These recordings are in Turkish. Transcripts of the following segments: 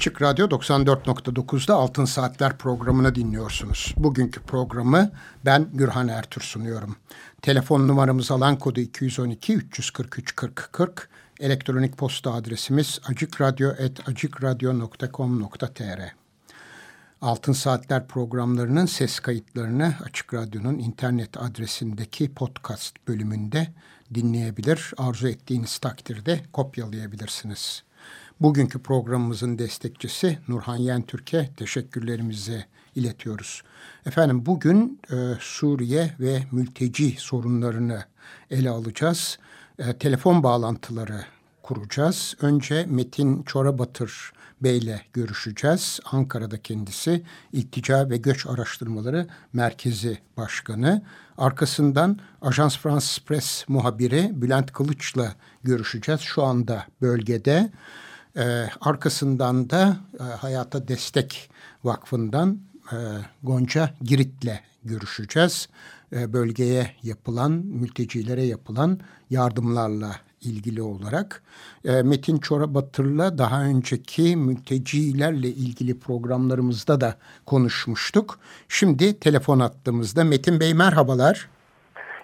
Açık Radyo 94.9'da Altın Saatler programını dinliyorsunuz. Bugünkü programı ben Gürhan Ertür sunuyorum. Telefon numaramız alan kodu 212 343 40 40. Elektronik posta adresimiz acikradyo.com.tr Altın Saatler programlarının ses kayıtlarını Açık Radyo'nun internet adresindeki podcast bölümünde dinleyebilir. Arzu ettiğiniz takdirde kopyalayabilirsiniz. Bugünkü programımızın destekçisi Nurhan Yentürk'e teşekkürlerimizi iletiyoruz. Efendim bugün e, Suriye ve mülteci sorunlarını ele alacağız. E, telefon bağlantıları kuracağız. Önce Metin Çorabatır Bey'le görüşeceğiz. Ankara'da kendisi İltica ve Göç Araştırmaları Merkezi Başkanı. Arkasından Ajans France Press muhabiri Bülent Kılıç'la görüşeceğiz. Şu anda bölgede. E, arkasından da e, Hayata Destek Vakfı'ndan e, Gonca Girit'le görüşeceğiz. E, bölgeye yapılan, mültecilere yapılan yardımlarla ilgili olarak. E, Metin Çorabatır'la daha önceki mültecilerle ilgili programlarımızda da konuşmuştuk. Şimdi telefon attığımızda Metin Bey merhabalar.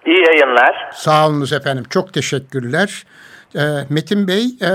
İyi yayınlar. Sağ olunuz efendim. Çok teşekkürler. E, Metin Bey e,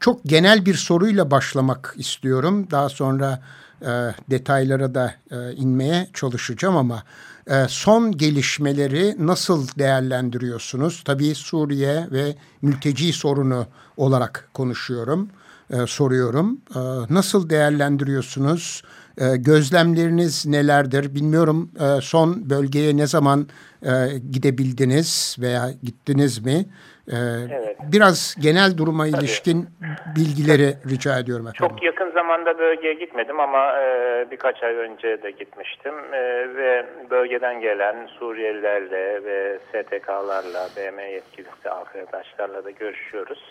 çok genel bir soruyla başlamak istiyorum. Daha sonra e, detaylara da e, inmeye çalışacağım ama e, son gelişmeleri nasıl değerlendiriyorsunuz? Tabii Suriye ve mülteci sorunu olarak konuşuyorum, e, soruyorum. E, nasıl değerlendiriyorsunuz? E, gözlemleriniz nelerdir? Bilmiyorum e, son bölgeye ne zaman e, gidebildiniz veya gittiniz mi? Ee, evet. Biraz genel duruma Tabii. ilişkin bilgileri rica ediyorum efendim. Çok yakın zamanda bölgeye gitmedim ama e, birkaç ay önce de gitmiştim e, ve bölgeden gelen Suriyelilerle ve STK'larla, BM yetkilisi arkadaşlarla da görüşüyoruz.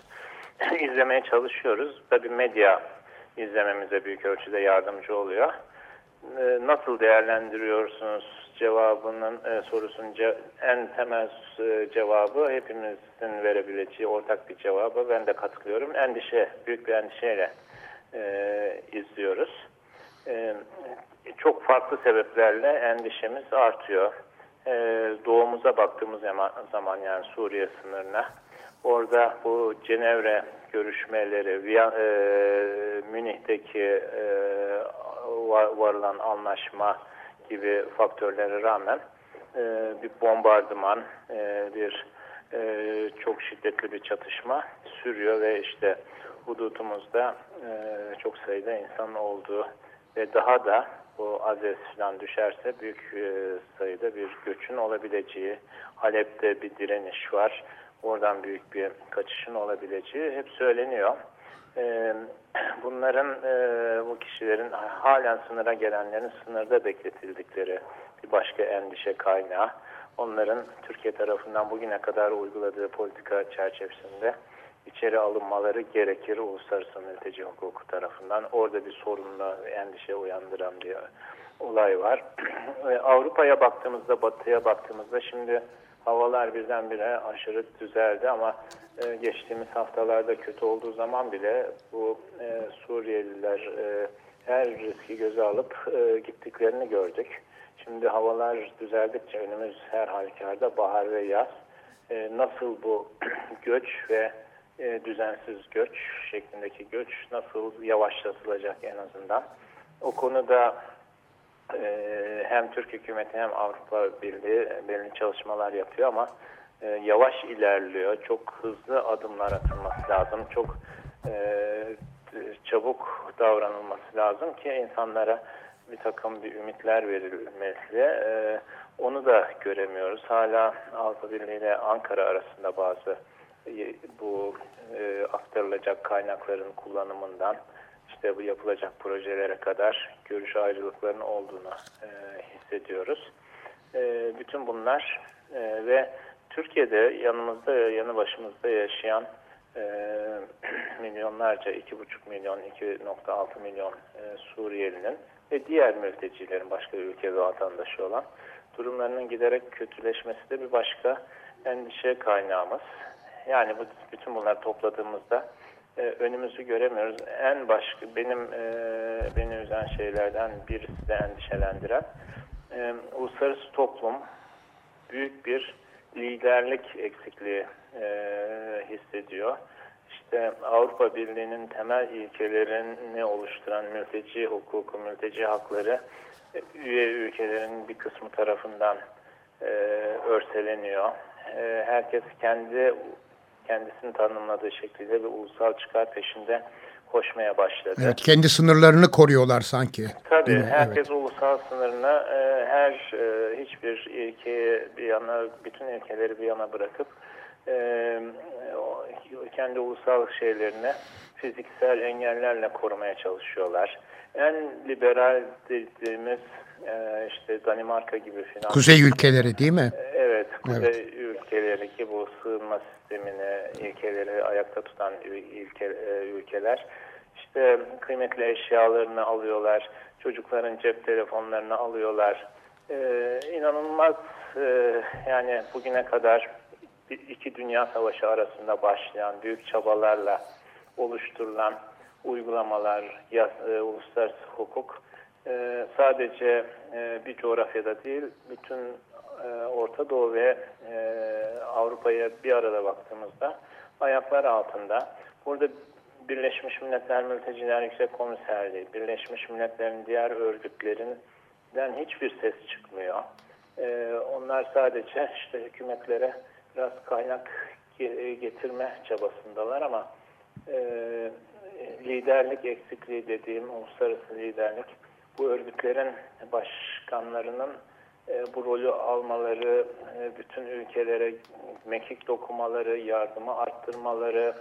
İzlemeye çalışıyoruz. Tabii medya izlememize büyük ölçüde yardımcı oluyor. E, nasıl değerlendiriyorsunuz cevabının e, sorusunun ce en temel e, cevabı hepimizin verebileceği ortak bir cevabı ben de katılıyorum. Endişe, büyük bir endişeyle e, izliyoruz. E, çok farklı sebeplerle endişemiz artıyor. E, doğumuza baktığımız zaman, yani Suriye sınırına orada bu Cenevre görüşmeleri, Viyan, e, Münih'teki e, varılan anlaşma, gibi faktörlere rağmen e, bir bombardıman, e, bir e, çok şiddetli bir çatışma sürüyor ve işte hudutumuzda e, çok sayıda insan olduğu ve daha da bu Azez falan düşerse büyük e, sayıda bir göçün olabileceği, Halep'te bir direniş var, oradan büyük bir kaçışın olabileceği hep söyleniyor. E, bunların e, bu kişilerin halen sınıra gelenlerin sınırda bekletildikleri bir başka endişe kaynağı. Onların Türkiye tarafından bugüne kadar uyguladığı politika çerçevesinde içeri alınmaları gerekir uluslararası mülteci hukuku tarafından. Orada bir sorunla endişe uyandıran bir olay var. Avrupa'ya baktığımızda, batıya baktığımızda şimdi havalar birdenbire aşırı düzeldi ama e, geçtiğimiz haftalarda kötü olduğu zaman bile bu e, Suriyeliler e, her riski göze alıp e, gittiklerini gördük. Şimdi havalar düzeldikçe önümüz her halükarda bahar ve yaz. E, nasıl bu göç ve e, düzensiz göç şeklindeki göç nasıl yavaşlatılacak en azından. O konuda hem Türk hükümeti hem Avrupa Birliği belirli çalışmalar yapıyor ama e, yavaş ilerliyor. Çok hızlı adımlar atılması lazım. Çok e, çabuk davranılması lazım ki insanlara bir takım bir ümitler verilmesi. E, onu da göremiyoruz. Hala Avrupa Birliği ile Ankara arasında bazı e, bu e, aktarılacak kaynakların kullanımından işte bu yapılacak projelere kadar görüş ayrılıklarının olduğunu e, hissediyoruz. E, bütün bunlar e, ve Türkiye'de yanımızda yanı başımızda yaşayan e, milyonlarca 2,5 milyon 2,6 milyon e, Suriyelinin ve diğer mültecilerin başka ülke vatandaşı olan durumlarının giderek kötüleşmesi de bir başka endişe kaynağımız. Yani bu bütün bunları topladığımızda e, önümüzü göremiyoruz. En başka benim e, beni üzen şeylerden birisi de endişelendiren e, uluslararası toplum büyük bir liderlik eksikliği e, hissediyor. İşte Avrupa Birliği'nin temel ilkelerini oluşturan mülteci hukuku, mülteci hakları e, üye ülkelerin bir kısmı tarafından e, örseleniyor. E, herkes kendi kendisini tanımladığı şekilde bir ulusal çıkar peşinde koşmaya başladı. Evet, kendi sınırlarını koruyorlar sanki. Tabii herkes evet. ulusal sınırına e, her e, hiçbir ilkeyi bir yana, bütün ilkeleri bir yana bırakıp e, kendi ulusal şeylerini fiziksel engellerle korumaya çalışıyorlar. En liberal dediğimiz e, işte Danimarka gibi filan. Kuzey ülkeleri değil mi? Evet, kuzey evet. ülkeleri ki bu sığınma sistemini, ilkeleri ayakta tutan ülke, e, ülkeler. İşte kıymetli eşyalarını alıyorlar, çocukların cep telefonlarını alıyorlar. Ee, inanılmaz e, yani bugüne kadar iki dünya savaşı arasında başlayan büyük çabalarla oluşturulan uygulamalar, yas, e, uluslararası hukuk e, sadece e, bir coğrafyada değil, bütün e, Orta Doğu ve e, Avrupa'ya bir arada baktığımızda ayaklar altında. Burada Birleşmiş Milletler Mülteciler Yüksek Komiserliği, Birleşmiş Milletler'in diğer örgütlerinden hiçbir ses çıkmıyor. E, onlar sadece işte hükümetlere biraz kaynak getirme çabasındalar ama e, liderlik eksikliği dediğim uluslararası liderlik bu örgütlerin başkanlarının e, bu rolü almaları, e, bütün ülkelere mekik dokumaları, yardımı arttırmaları,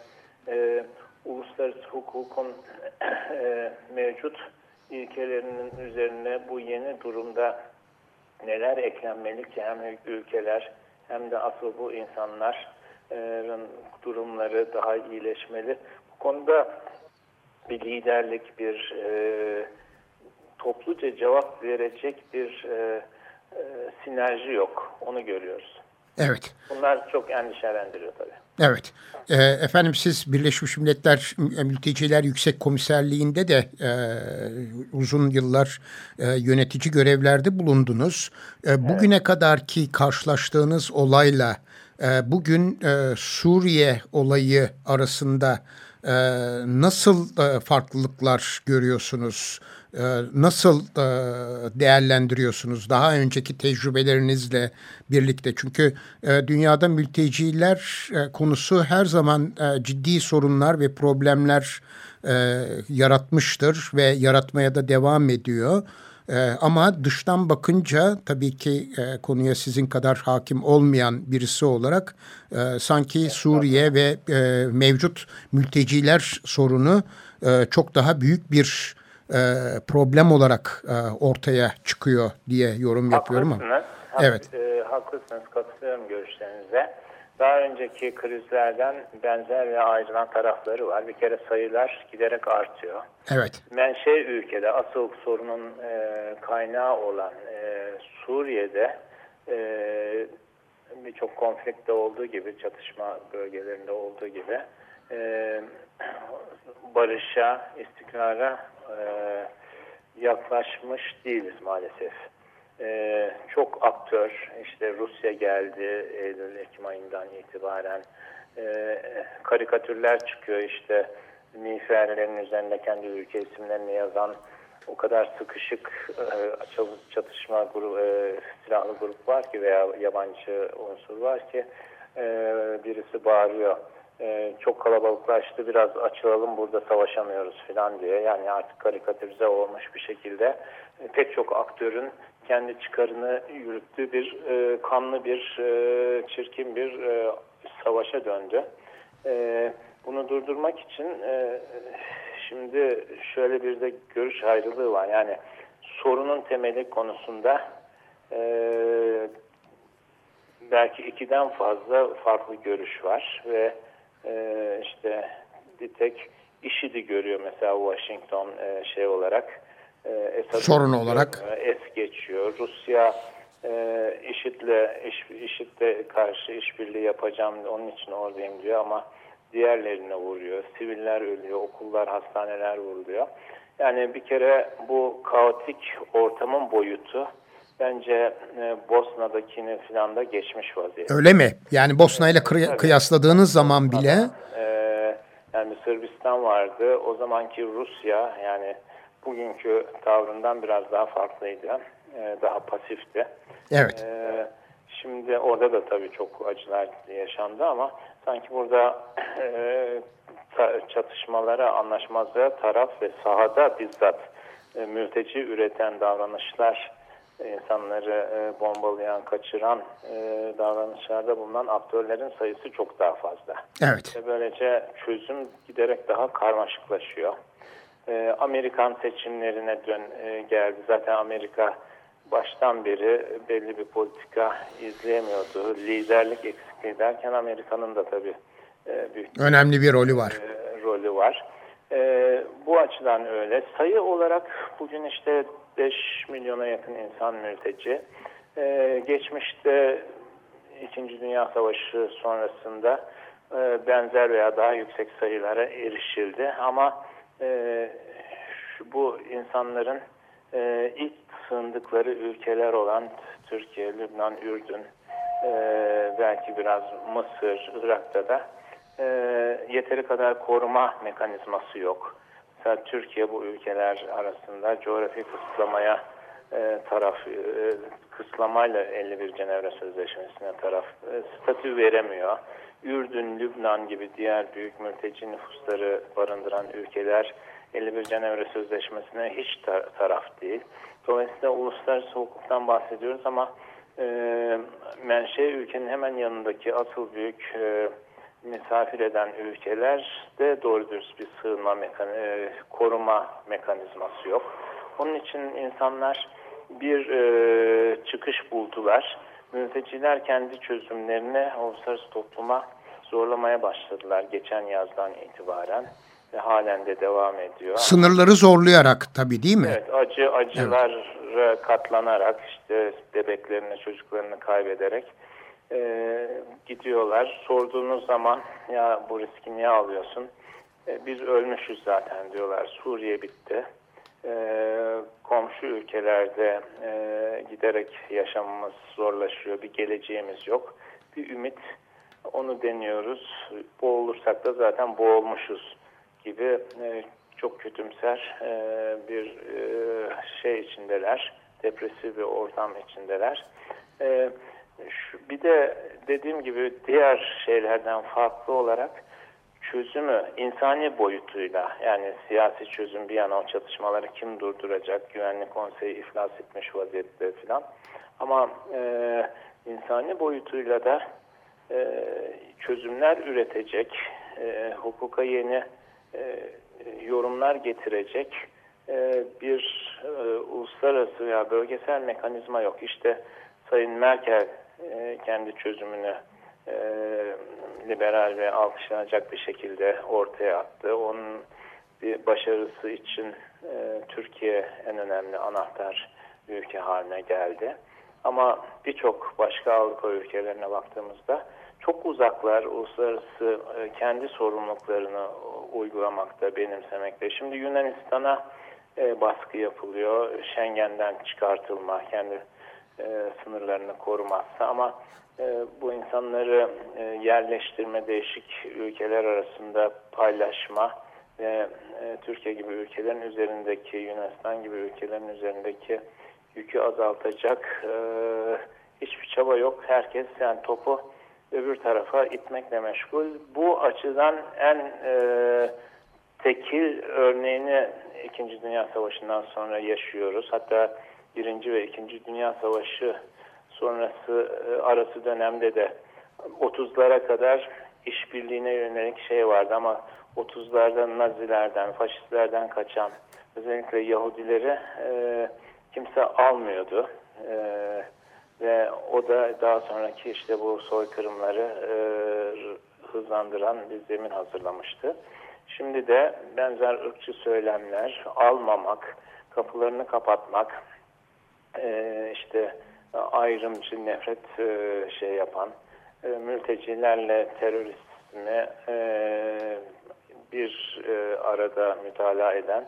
e, uluslararası hukukun mevcut ilkelerinin üzerine bu yeni durumda neler eklenmeli ki hem ülkeler hem de asıl bu insanların durumları daha iyileşmeli. Bu konuda bir liderlik, bir e, topluca cevap verecek bir e, e, sinerji yok. Onu görüyoruz. Evet. Bunlar çok endişelendiriyor tabii. Evet. E, efendim siz Birleşmiş Milletler Mülteciler Yüksek Komiserliği'nde de e, uzun yıllar e, yönetici görevlerde bulundunuz. E, bugüne evet. kadar ki karşılaştığınız olayla e, bugün e, Suriye olayı arasında e, nasıl e, farklılıklar görüyorsunuz? Ee, nasıl e, değerlendiriyorsunuz daha önceki tecrübelerinizle birlikte? Çünkü e, dünyada mülteciler e, konusu her zaman ciddi sorunlar ve problemler yaratmıştır ve yaratmaya da devam ediyor. ama dıştan bakınca tabii ki konuya sizin kadar hakim olmayan birisi olarak sanki Suriye ve mevcut mülteciler sorunu çok daha büyük bir e, problem olarak e, ortaya çıkıyor diye yorum yapıyorum ama. Evet. E, haklısınız, katılıyorum görüşlerinize. Daha önceki krizlerden benzer ve ayrılan tarafları var. Bir kere sayılar giderek artıyor. Evet. Menşe ülkede asıl sorunun e, kaynağı olan e, Suriye'de e, birçok konflikte olduğu gibi, çatışma bölgelerinde olduğu gibi e, barışa, istikrara e, yaklaşmış değiliz maalesef. E, çok aktör, işte Rusya geldi Eylül-Ekim ayından itibaren. E, karikatürler çıkıyor işte miğferlerin üzerinde kendi ülke isimlerini yazan o kadar sıkışık çatışma grubu, e, silahlı grup var ki veya yabancı unsur var ki birisi bağırıyor e, çok kalabalıklaştı biraz açılalım burada savaşamıyoruz falan diye. Yani artık karikatürize olmuş bir şekilde e, pek çok aktörün kendi çıkarını yürüttüğü bir e, kanlı bir e, çirkin bir e, savaşa döndü. E, bunu durdurmak için e, şimdi şöyle bir de görüş ayrılığı var. Yani sorunun temeli konusunda e, belki ikiden fazla farklı görüş var ve e, işte bir tek IŞİD'i görüyor mesela Washington e, şey olarak. E, Esad Sorun olarak. Es geçiyor. Rusya e, IŞİD'le iş, IŞİD'le karşı işbirliği yapacağım onun için oradayım diyor ama diğerlerine vuruyor. Siviller ölüyor, okullar, hastaneler vuruluyor. Yani bir kere bu kaotik ortamın boyutu bence e, Bosna'dakini falan da geçmiş vaziyette. Öyle mi? Yani Bosna ile kıy kıyasladığınız zaman bile... E, yani Sırbistan vardı. O zamanki Rusya yani bugünkü tavrından biraz daha farklıydı. E, daha pasifti. Evet. E, şimdi orada da tabii çok acılar yaşandı ama sanki burada e, çatışmalara, anlaşmazlığa taraf ve sahada bizzat e, mülteci üreten davranışlar, insanları e, bombalayan, kaçıran e, davranışlarda bulunan aktörlerin sayısı çok daha fazla. Evet. Ve böylece çözüm giderek daha karmaşıklaşıyor. E, Amerikan seçimlerine dön e, geldi. Zaten Amerika baştan beri belli bir politika izleyemiyordu. Liderlik eksikliği derken Amerika'nın da tabii e, büyük önemli bir rolü var. E, rolü var. E, bu açıdan öyle. Sayı olarak bugün işte 5 milyona yakın insan mülteci. E, geçmişte İkinci Dünya Savaşı sonrasında e, benzer veya daha yüksek sayılara erişildi. Ama e, şu, bu insanların e, ilk sığındıkları ülkeler olan Türkiye, Lübnan, Ürdün, e, belki biraz Mısır, Irak'ta da e, yeteri kadar koruma mekanizması yok. Mesela Türkiye bu ülkeler arasında coğrafi kısıtlamaya e, taraf e, kısıtlamayla 51 Cenevre Sözleşmesi'ne taraf e, statü veremiyor. Ürdün, Lübnan gibi diğer büyük mülteci nüfusları barındıran ülkeler 51 Cenevre Sözleşmesi'ne hiç tar taraf değil. Dolayısıyla uluslararası hukuktan bahsediyoruz ama e, menşe ülkenin hemen yanındaki asıl büyük e, misafir eden ülkelerde doğru dürüst bir sığınma mekan e, koruma mekanizması yok. Onun için insanlar bir e, çıkış buldular. Mülteciler kendi çözümlerini uluslararası topluma zorlamaya başladılar geçen yazdan itibaren ve halen de devam ediyor. Sınırları zorlayarak tabii değil mi? Evet, acı acılara evet. katlanarak işte bebeklerini, çocuklarını kaybederek e, gidiyorlar. Sorduğunuz zaman ya bu riski niye alıyorsun? E, biz ölmüşüz zaten diyorlar. Suriye bitti. E, komşu ülkelerde e, giderek yaşamımız zorlaşıyor. Bir geleceğimiz yok. Bir ümit onu deniyoruz. Boğulursak da zaten boğulmuşuz gibi e, çok kötümser e, bir e, şey içindeler. Depresif bir ortam içindeler. E, bir de dediğim gibi diğer şeylerden farklı olarak çözümü insani boyutuyla yani siyasi çözüm bir yana o çatışmaları kim durduracak güvenlik konseyi iflas etmiş vaziyette filan ama e, insani boyutuyla da e, çözümler üretecek e, hukuka yeni e, yorumlar getirecek e, bir e, uluslararası veya bölgesel mekanizma yok. İşte Sayın Merkel e, kendi çözümünü e, liberal ve alkışlanacak bir şekilde ortaya attı. Onun bir başarısı için e, Türkiye en önemli anahtar ülke haline geldi. Ama birçok başka Avrupa ülkelerine baktığımızda çok uzaklar uluslararası e, kendi sorumluluklarını uygulamakta, benimsemekte. Şimdi Yunanistan'a baskı yapılıyor. Schengen'den çıkartılma, kendi e, sınırlarını korumazsa ama e, bu insanları e, yerleştirme, değişik ülkeler arasında paylaşma ve e, Türkiye gibi ülkelerin üzerindeki, Yunanistan gibi ülkelerin üzerindeki yükü azaltacak e, hiçbir çaba yok. Herkes yani topu öbür tarafa itmekle meşgul. Bu açıdan en e, tekil örneğini İkinci Dünya Savaşı'ndan sonra yaşıyoruz. Hatta Birinci ve İkinci Dünya Savaşı sonrası e, arası dönemde de 30'lara kadar işbirliğine yönelik şey vardı ama 30'larda Nazilerden, faşistlerden kaçan özellikle Yahudileri e, kimse almıyordu. E, ve o da daha sonraki işte bu soykırımları e, hızlandıran bir zemin hazırlamıştı. Şimdi de benzer ırkçı söylemler, almamak, kapılarını kapatmak, e, işte ayrımcı nefret e, şey yapan, e, mültecilerle terörizmi e, bir e, arada mütalaa eden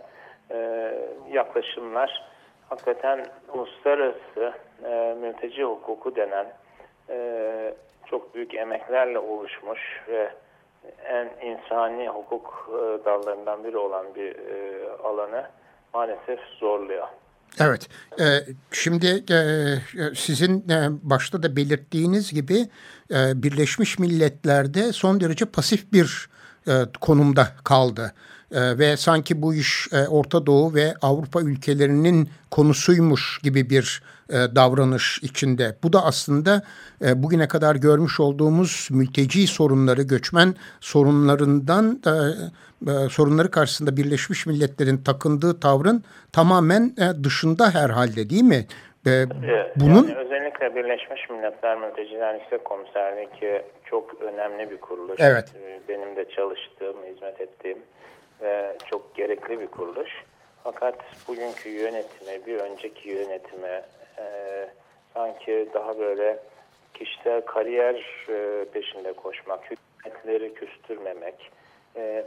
yaklaşımlar hakikaten uluslararası e, mülteci hukuku denen çok büyük emeklerle oluşmuş ve en insani hukuk dallarından biri olan bir e, alanı maalesef zorluyor. Evet, e, şimdi e, sizin e, başta da belirttiğiniz gibi e, Birleşmiş Milletler'de son derece pasif bir e, konumda kaldı. E, ve sanki bu iş e, Orta Doğu ve Avrupa ülkelerinin konusuymuş gibi bir e, davranış içinde. Bu da aslında e, bugüne kadar görmüş olduğumuz mülteci sorunları, göçmen sorunlarından e, e, sorunları karşısında Birleşmiş Milletler'in takındığı tavrın tamamen e, dışında herhalde değil mi? E, bunun yani özellikle Birleşmiş Milletler Mülteciler Yüksek Komiserliği ki çok önemli bir kuruluş. Evet. Benim de çalıştığım, hizmet ettiğim ve çok gerekli bir kuruluş. Fakat bugünkü yönetime, bir önceki yönetime e, sanki daha böyle kişisel kariyer e, peşinde koşmak, hükümetleri küstürmemek, e, e,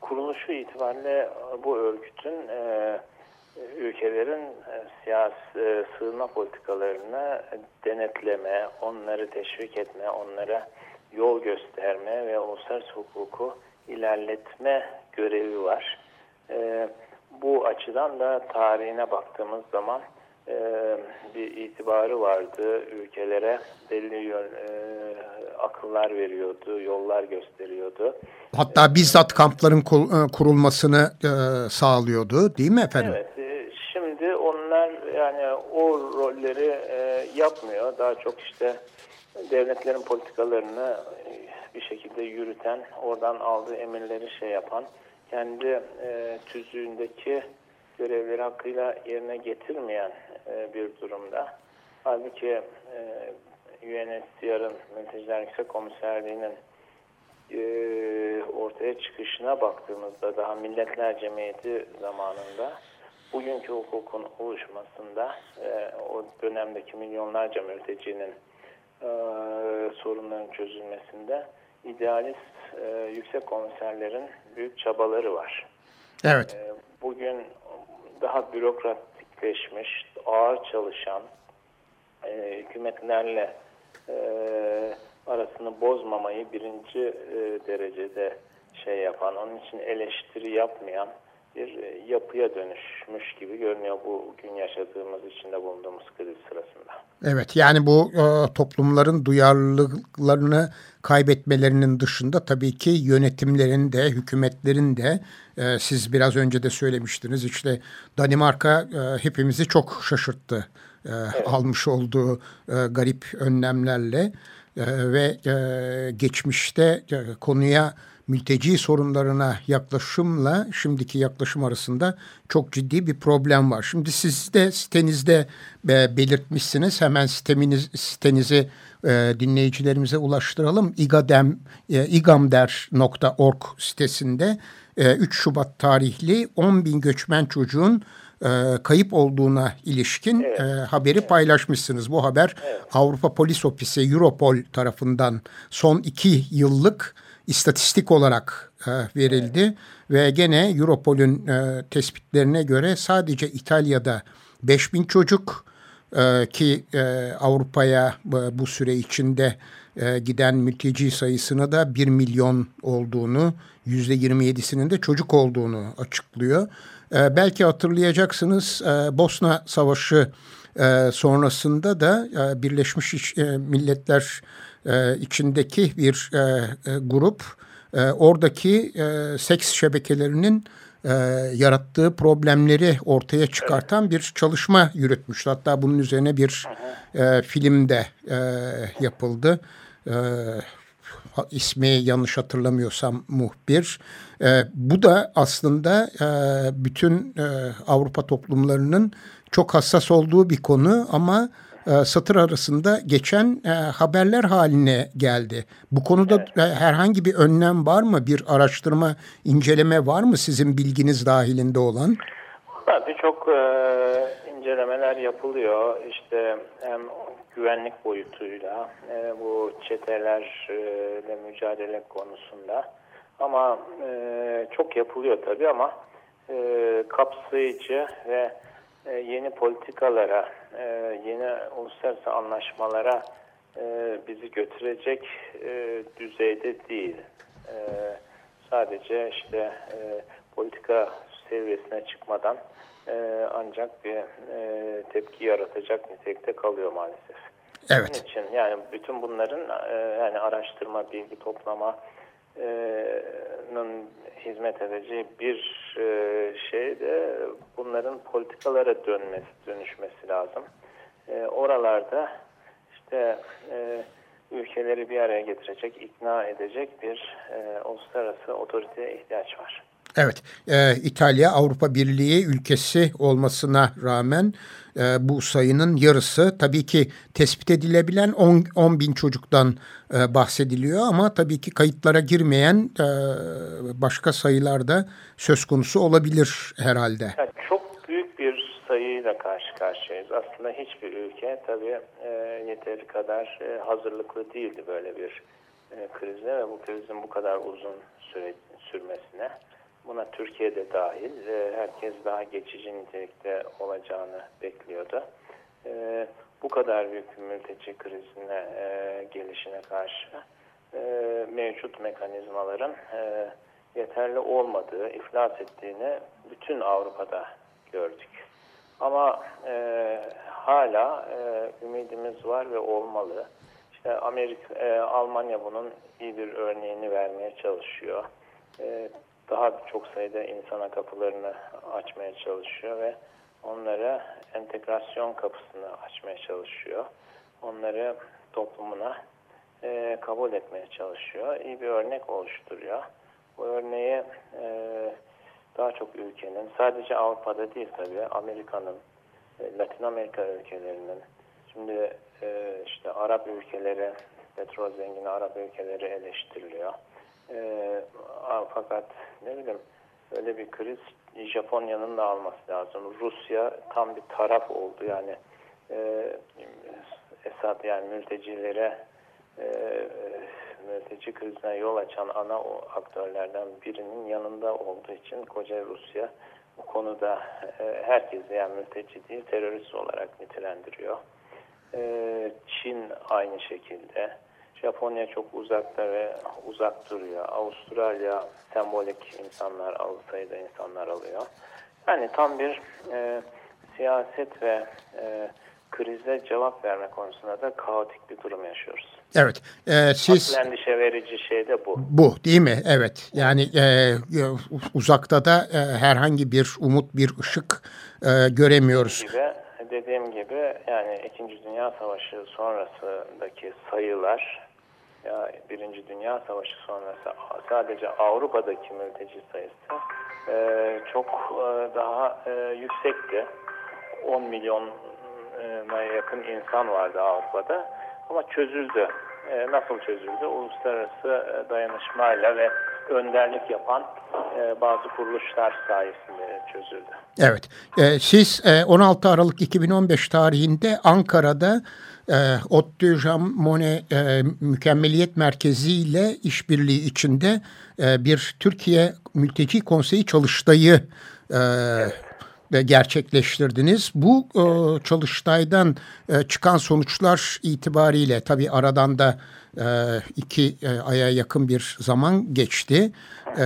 kuruluşu itibariyle bu örgütün e, ülkelerin e, siyasi e, sığınma politikalarını denetleme, onları teşvik etme, onlara yol gösterme ve uluslararası hukuku ilerletme görevi var. E, bu açıdan da tarihine baktığımız zaman e, bir itibarı vardı. Ülkelere belli yön, e, akıllar veriyordu, yollar gösteriyordu. Hatta bizzat kampların e, kurulmasını e, sağlıyordu değil mi efendim? Evet. E, şimdi onlar yani o rolleri e, yapmıyor. Daha çok işte devletlerin politikalarını bir şekilde yürüten, oradan aldığı emirleri şey yapan, kendi e, tüzüğündeki görevleri hakkıyla yerine getirmeyen e, bir durumda. Halbuki e, UNHCR'ın Mülteciler Yüksek Komiserliği'nin e, ortaya çıkışına baktığımızda daha Milletler Cemiyeti zamanında bugünkü hukukun oluşmasında e, o dönemdeki milyonlarca mültecinin e, sorunların çözülmesinde idealist e, yüksek komiserlerin büyük çabaları var. Evet. E, bugün daha bürokratikleşmiş, ağır çalışan e, hükümetlerle e, arasını bozmamayı birinci e, derecede şey yapan, onun için eleştiri yapmayan bir e, yapıya dönüşmüş gibi görünüyor bu gün yaşadığımız içinde bulunduğumuz kriz sırasında. Evet yani bu e, toplumların duyarlılıklarını kaybetmelerinin dışında tabii ki yönetimlerin de hükümetlerin de e, siz biraz önce de söylemiştiniz işte Danimarka e, hepimizi çok şaşırttı e, evet. almış olduğu e, garip önlemlerle e, ve e, geçmişte e, konuya mülteci sorunlarına yaklaşımla şimdiki yaklaşım arasında çok ciddi bir problem var. Şimdi siz de sitenizde e, belirtmişsiniz. Hemen siteminiz, sitenizi e, dinleyicilerimize ulaştıralım. igadem, e, igamder.org sitesinde e, 3 Şubat tarihli 10 bin göçmen çocuğun e, kayıp olduğuna ilişkin evet. e, haberi evet. paylaşmışsınız. Bu haber evet. Avrupa Polis Ofisi Europol tarafından son iki yıllık istatistik olarak e, verildi evet. ve gene Europol'ün e, tespitlerine göre sadece İtalya'da 5000 çocuk e, ki e, Avrupa'ya e, bu süre içinde e, giden mülteci sayısını da 1 milyon olduğunu, %27'sinin de çocuk olduğunu açıklıyor. E, belki hatırlayacaksınız e, Bosna Savaşı e, sonrasında da e, Birleşmiş e, Milletler e, içindeki bir e, e, grup e, oradaki e, seks şebekelerinin e, yarattığı problemleri ortaya çıkartan bir çalışma yürütmüştü. Hatta bunun üzerine bir e, film de e, yapıldı. E, ismi yanlış hatırlamıyorsam muhbir. E, bu da aslında e, bütün e, Avrupa toplumlarının çok hassas olduğu bir konu ama e, satır arasında geçen e, haberler haline geldi. Bu konuda evet. e, herhangi bir önlem var mı? Bir araştırma, inceleme var mı sizin bilginiz dahilinde olan? Birçok e, incelemeler yapılıyor. İşte hem güvenlik boyutuyla e, bu çetelerle mücadele konusunda. Ama e, çok yapılıyor tabii ama e, kapsayıcı ve yeni politikalara, e, yeni uluslararası anlaşmalara e, bizi götürecek e, düzeyde değil. E, sadece işte e, politika seviyesine çıkmadan e, ancak bir e, tepki yaratacak nitelikte kalıyor maalesef. Evet. Bunun için yani bütün bunların e, yani araştırma, bilgi toplama, hizmet edeceği bir şey de bunların politikalara dönmesi, dönüşmesi lazım. Oralarda işte ülkeleri bir araya getirecek, ikna edecek bir uluslararası otoriteye ihtiyaç var. Evet, e, İtalya Avrupa Birliği ülkesi olmasına rağmen e, bu sayının yarısı tabii ki tespit edilebilen 10, 10 bin çocuktan e, bahsediliyor ama tabii ki kayıtlara girmeyen e, başka sayılar da söz konusu olabilir herhalde. Yani çok büyük bir sayıyla karşı karşıyayız. Aslında hiçbir ülke tabii e, yeteri kadar e, hazırlıklı değildi böyle bir e, krize ve bu krizin bu kadar uzun süre sürmesine. Buna Türkiye'de dahil herkes daha geçici nitelikte olacağını bekliyordu. E, bu kadar büyük bir mülteci krizine e, gelişine karşı e, mevcut mekanizmaların yeterli olmadığı, iflas ettiğini bütün Avrupa'da gördük. Ama hala ümidimiz var ve olmalı. İşte Amerika, Almanya bunun iyi bir örneğini vermeye çalışıyor daha çok sayıda insana kapılarını açmaya çalışıyor ve onlara entegrasyon kapısını açmaya çalışıyor. Onları toplumuna e, kabul etmeye çalışıyor. İyi bir örnek oluşturuyor. Bu örneği e, daha çok ülkenin, sadece Avrupa'da değil tabii, Amerika'nın, e, Latin Amerika ülkelerinin, şimdi e, işte Arap ülkeleri, petrol zengini Arap ülkeleri eleştiriliyor. E, fakat ne bileyim öyle bir kriz Japonya'nın da alması lazım. Rusya tam bir taraf oldu yani e, Esad yani mültecilere e, mülteci krizine yol açan ana o aktörlerden birinin yanında olduğu için koca Rusya bu konuda e, herkesi yani mülteci değil terörist olarak nitelendiriyor. E, Çin aynı şekilde. Japonya çok uzakta ve uzak duruyor. Avustralya sembolik insanlar, az sayıda insanlar alıyor. Yani tam bir e, siyaset ve e, krize cevap verme konusunda da kaotik bir durum yaşıyoruz. Evet. E, siz Asıl endişe verici şey de bu. Bu değil mi? Evet. Yani e, uzakta da e, herhangi bir umut, bir ışık e, göremiyoruz. Gibi, dediğim gibi yani İkinci Dünya Savaşı sonrasındaki sayılar ya Birinci Dünya Savaşı sonrası sadece Avrupa'daki mülteci sayısı e, çok e, daha e, yüksekti. 10 milyona yakın insan vardı Avrupa'da ama çözüldü. E, nasıl çözüldü? Uluslararası e, dayanışmayla ve önderlik yapan e, bazı kuruluşlar sayesinde çözüldü. Evet. E, siz e, 16 Aralık 2015 tarihinde Ankara'da e, Otto Jean Monnet e, Mükemmeliyet Merkezi ile işbirliği içinde e, bir Türkiye Mülteci Konseyi çalıştayı e, evet gerçekleştirdiniz. Bu e, çalıştaydan e, çıkan sonuçlar itibariyle tabi aradan da e, iki e, aya yakın bir zaman geçti. E,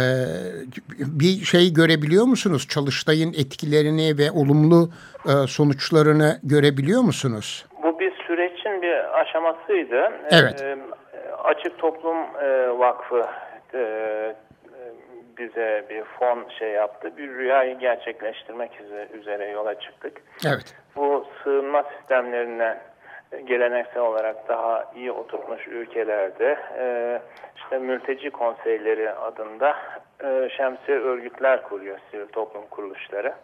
bir şey görebiliyor musunuz? Çalıştayın etkilerini ve olumlu e, sonuçlarını görebiliyor musunuz? Bu bir sürecin bir aşamasıydı. Evet. E, Açık Toplum e, Vakfı e, bize bir fon şey yaptı. Bir rüyayı gerçekleştirmek üzere yola çıktık. Evet. Bu sığınma sistemlerine geleneksel olarak daha iyi oturtmuş ülkelerde e, işte mülteci konseyleri adında e, şemsiye örgütler kuruyor sivil toplum kuruluşları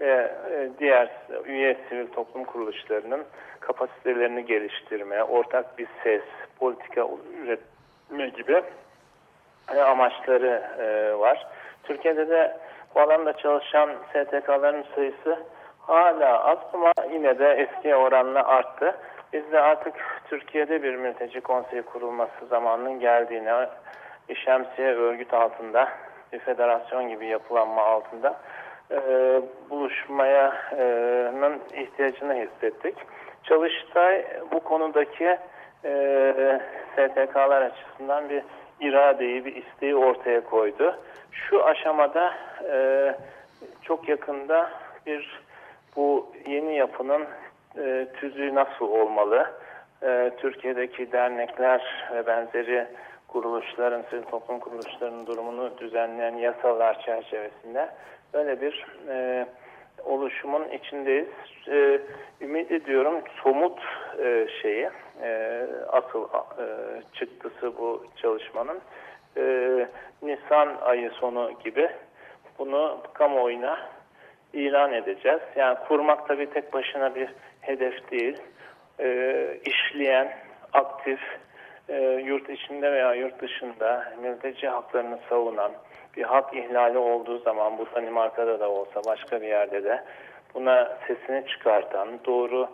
ve e, diğer üye sivil toplum kuruluşlarının kapasitelerini geliştirme, ortak bir ses, politika üretme gibi amaçları e, var. Türkiye'de de bu alanda çalışan STK'ların sayısı hala az ama yine de eski oranla arttı. Biz de artık Türkiye'de bir mülteci konseyi kurulması zamanının geldiğini, şemsiye örgüt altında, bir federasyon gibi yapılanma altında e, buluşmayanın ihtiyacını hissettik. Çalıştay bu konudaki e, STK'lar açısından bir iradeyi, bir isteği ortaya koydu. Şu aşamada e, çok yakında bir bu yeni yapının e, tüzüğü nasıl olmalı? E, Türkiye'deki dernekler ve benzeri kuruluşların, sivil toplum kuruluşlarının durumunu düzenleyen yasalar çerçevesinde böyle bir e, oluşumun içindeyiz. E, ümit ediyorum somut e, şeyi, e, asıl e, çıktısı bu çalışmanın e, Nisan ayı sonu gibi bunu kamuoyuna ilan edeceğiz. Yani kurmak tabii tek başına bir hedef değil. E, işleyen, aktif, e, yurt içinde veya yurt dışında mülteci haklarını savunan, bir hak ihlali olduğu zaman bu Danimarka'da da olsa başka bir yerde de buna sesini çıkartan, doğru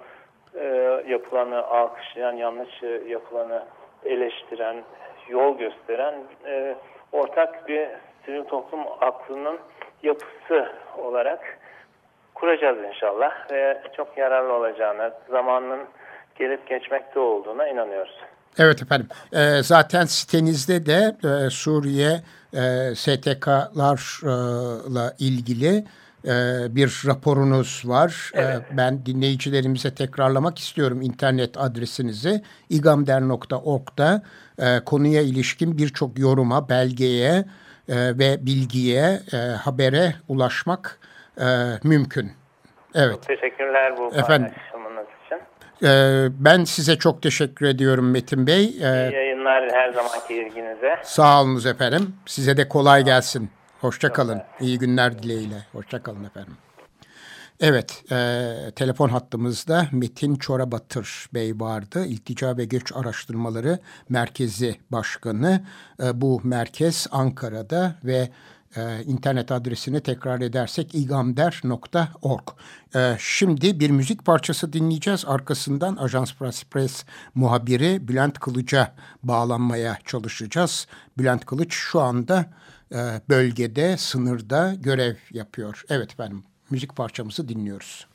e, yapılanı alkışlayan, yanlış yapılanı eleştiren, yol gösteren e, ortak bir sivil toplum aklının yapısı olarak kuracağız inşallah ve çok yararlı olacağını, zamanın gelip geçmekte olduğuna inanıyoruz. Evet efendim. E, zaten sitenizde de e, Suriye e, STK'larla ilgili e, bir raporunuz var. E, evet. Ben dinleyicilerimize tekrarlamak istiyorum internet adresinizi. igamder.org'da e, konuya ilişkin birçok yoruma, belgeye e, ve bilgiye, e, habere ulaşmak mümkün. Evet. Çok teşekkürler bu Efendim, paylaşımınız için. E, ben size çok teşekkür ediyorum Metin Bey. İyi yayınlar her zamanki ilginize. Sağ olunuz efendim. Size de kolay gelsin. Hoşçakalın. İyi günler dileğiyle. Hoşçakalın efendim. Evet, e, telefon hattımızda Metin Çorabatır Bey vardı. İltica ve Göç Araştırmaları Merkezi Başkanı. E, bu merkez Ankara'da ve e, internet adresini tekrar edersek igamder.org. E, şimdi bir müzik parçası dinleyeceğiz. Arkasından Ajans Press Press muhabiri Bülent Kılıç'a bağlanmaya çalışacağız. Bülent Kılıç şu anda e, bölgede, sınırda görev yapıyor. Evet efendim, müzik parçamızı dinliyoruz.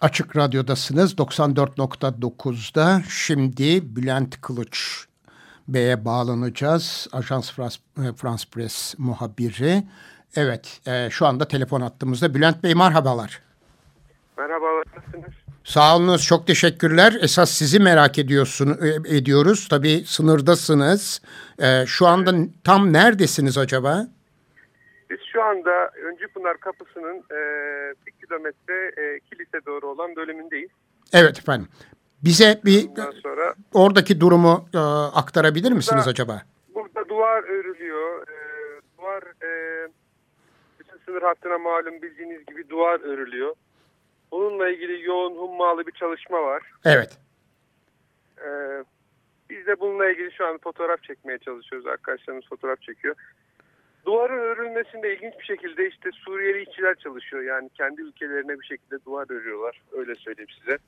Açık Radyo'dasınız 94.9'da. Şimdi Bülent Kılıç Bey'e bağlanacağız. Ajans France, France Press muhabiri. Evet e, şu anda telefon attığımızda. Bülent Bey merhabalar. Merhabalar nasılsınız? Sağ olunuz çok teşekkürler. Esas sizi merak ediyorsun, e, ediyoruz. Tabii sınırdasınız. E, şu anda tam neredesiniz acaba? Biz şu anda Öncüpınar Kapısı'nın e, bir kilometre e, kilise doğru olan bölümündeyiz. Evet efendim. Bize bir Ondan sonra oradaki durumu e, aktarabilir misiniz Burada- acaba? burada duvar örülüyor. E, duvar e, bütün sınır hattına malum bildiğiniz gibi duvar örülüyor. Bununla ilgili yoğun hummalı bir çalışma var. Evet. E, biz de bununla ilgili şu an fotoğraf çekmeye çalışıyoruz. Arkadaşlarımız fotoğraf çekiyor. Duvarın örülmesinde ilginç bir şekilde işte Suriyeli işçiler çalışıyor. Yani kendi ülkelerine bir şekilde duvar örüyorlar. Öyle söyleyeyim size.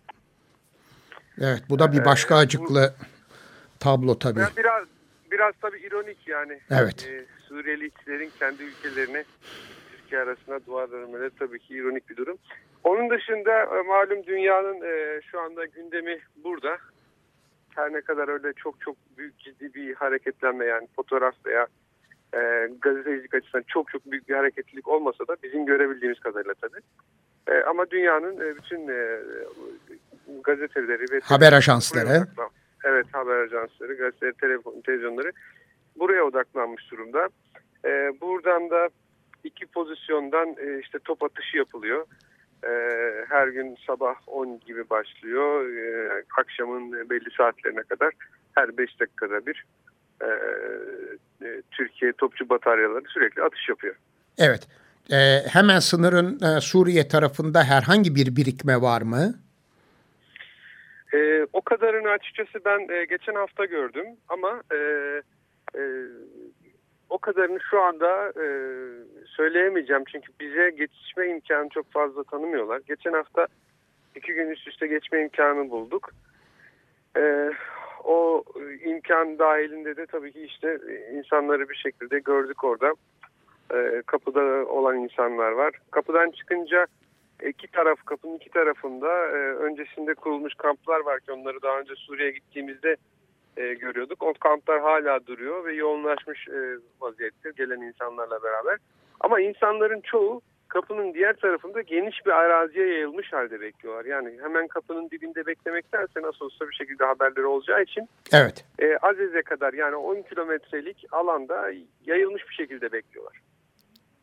Evet bu da bir başka acıklı tablo tabii. Ya biraz biraz tabii ironik yani. Evet. Ee, Suriyeli işçilerin kendi ülkelerine Türkiye arasında duvar örmeleri tabii ki ironik bir durum. Onun dışında e, malum dünyanın e, şu anda gündemi burada. Her ne kadar öyle çok çok büyük ciddi bir hareketlenme yani fotoğraf veya e, gazetecilik açısından çok çok büyük bir hareketlilik olmasa da bizim görebildiğimiz kadarıyla tabii. E, ama dünyanın e, bütün e, gazeteleri ve Haber ajansları. Evet haber ajansları, gazeteleri, telefon, televizyonları buraya odaklanmış durumda. Ee, buradan da iki pozisyondan e, işte top atışı yapılıyor. Ee, her gün sabah 10 gibi başlıyor. Ee, akşamın belli saatlerine kadar her 5 dakikada bir e, e, Türkiye topçu bataryaları sürekli atış yapıyor. Evet. E, hemen sınırın e, Suriye tarafında herhangi bir birikme var mı? Ee, o kadarını açıkçası ben e, geçen hafta gördüm ama e, e, o kadarını şu anda e, söyleyemeyeceğim çünkü bize geçişme imkanı çok fazla tanımıyorlar. Geçen hafta iki gün üst üste geçme imkanı bulduk. E, o imkan dahilinde de tabii ki işte insanları bir şekilde gördük orada. E, kapıda olan insanlar var. Kapıdan çıkınca iki taraf kapının iki tarafında e, öncesinde kurulmuş kamplar var ki onları daha önce Suriye'ye gittiğimizde e, görüyorduk. O kamplar hala duruyor ve yoğunlaşmış e, vaziyette gelen insanlarla beraber. Ama insanların çoğu kapının diğer tarafında geniş bir araziye yayılmış halde bekliyorlar. Yani hemen kapının dibinde beklemektense nasıl olsa bir şekilde haberleri olacağı için Evet. e, Aziz'e kadar yani 10 kilometrelik alanda yayılmış bir şekilde bekliyorlar.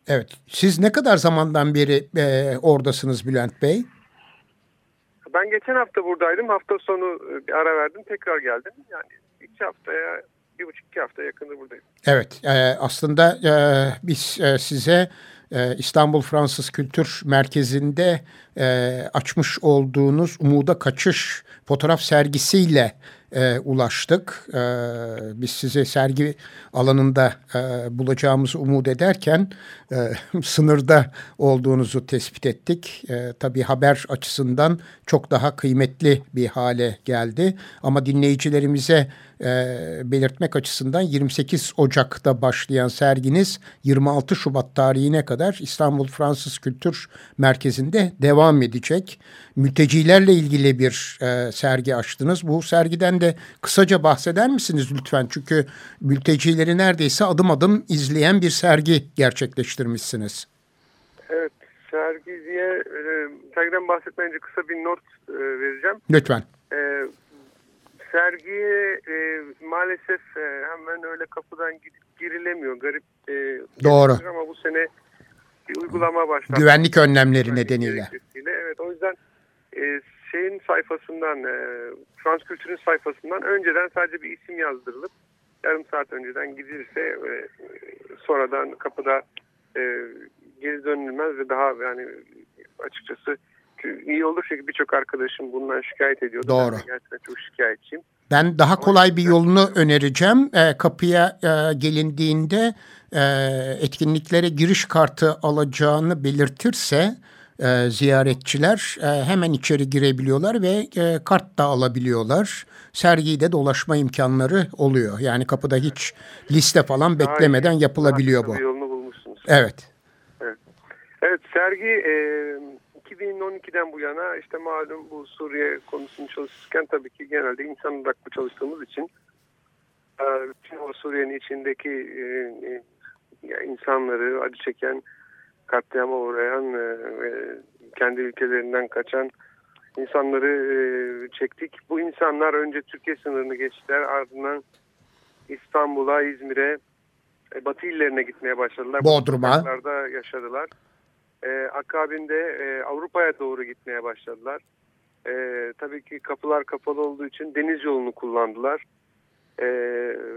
Evet. Siz ne kadar zamandan beri e, oradasınız Bülent Bey? Ben geçen hafta buradaydım. Hafta sonu e, bir ara verdim. Tekrar geldim. Yani iki haftaya, bir buçuk iki hafta yakında buradayım. Evet. E, aslında e, biz e, size e, İstanbul Fransız Kültür Merkezi'nde e, açmış olduğunuz Umuda Kaçış fotoğraf sergisiyle e, ulaştık. E, biz sizi sergi alanında e, bulacağımızı umut ederken sınırda olduğunuzu tespit ettik. Tabii haber açısından çok daha kıymetli bir hale geldi. Ama dinleyicilerimize e, belirtmek açısından 28 Ocak'ta başlayan serginiz 26 Şubat tarihine kadar İstanbul Fransız Kültür Merkezi'nde devam edecek. Mültecilerle ilgili bir e, sergi açtınız. Bu sergiden de kısaca bahseder misiniz lütfen? Çünkü mültecileri neredeyse adım adım izleyen bir sergi gerçekleştirmişsiniz. Evet, sergi diye e, sergiden bahsetmeden önce kısa bir not e, vereceğim. Lütfen. E, sergiye e, maalesef e, hemen öyle kapıdan gidip girilemiyor. Garip e, Doğru. Ama bu sene bir uygulama başlattı. Güvenlik önlemleri Güvenlik nedeniyle. Evet, o yüzden e, şeyin sayfasından, e, Frans Kültür'ün sayfasından önceden sadece bir isim yazdırılıp yarım saat önceden gidilse e, sonradan kapıda e, geri dönülmez ve daha yani açıkçası iyi olur çünkü birçok arkadaşım bundan şikayet ediyordu. Doğru. Ben gerçekten çok şikayetçiyim. Ben daha kolay bir yolunu önereceğim. E, kapıya e, gelindiğinde e, etkinliklere giriş kartı alacağını belirtirse e, ziyaretçiler e, hemen içeri girebiliyorlar ve e, kart da alabiliyorlar. Sergiyi de dolaşma imkanları oluyor. Yani kapıda hiç liste falan beklemeden yapılabiliyor bu. yolunu bulmuşsunuz. Evet. Evet sergi e, 2012'den bu yana işte malum bu Suriye konusunu çalışırken tabii ki genelde insan odaklı çalıştığımız için e, bütün o Suriye'nin içindeki e, e, insanları acı çeken, katliama uğrayan kendi ülkelerinden kaçan insanları çektik. Bu insanlar önce Türkiye sınırını geçtiler ardından İstanbul'a, İzmir'e, Batı illerine gitmeye başladılar. Bodrum'a. Yaşadılar. E, akabinde e, Avrupa'ya doğru gitmeye başladılar. E, tabii ki kapılar kapalı olduğu için deniz yolunu kullandılar. E,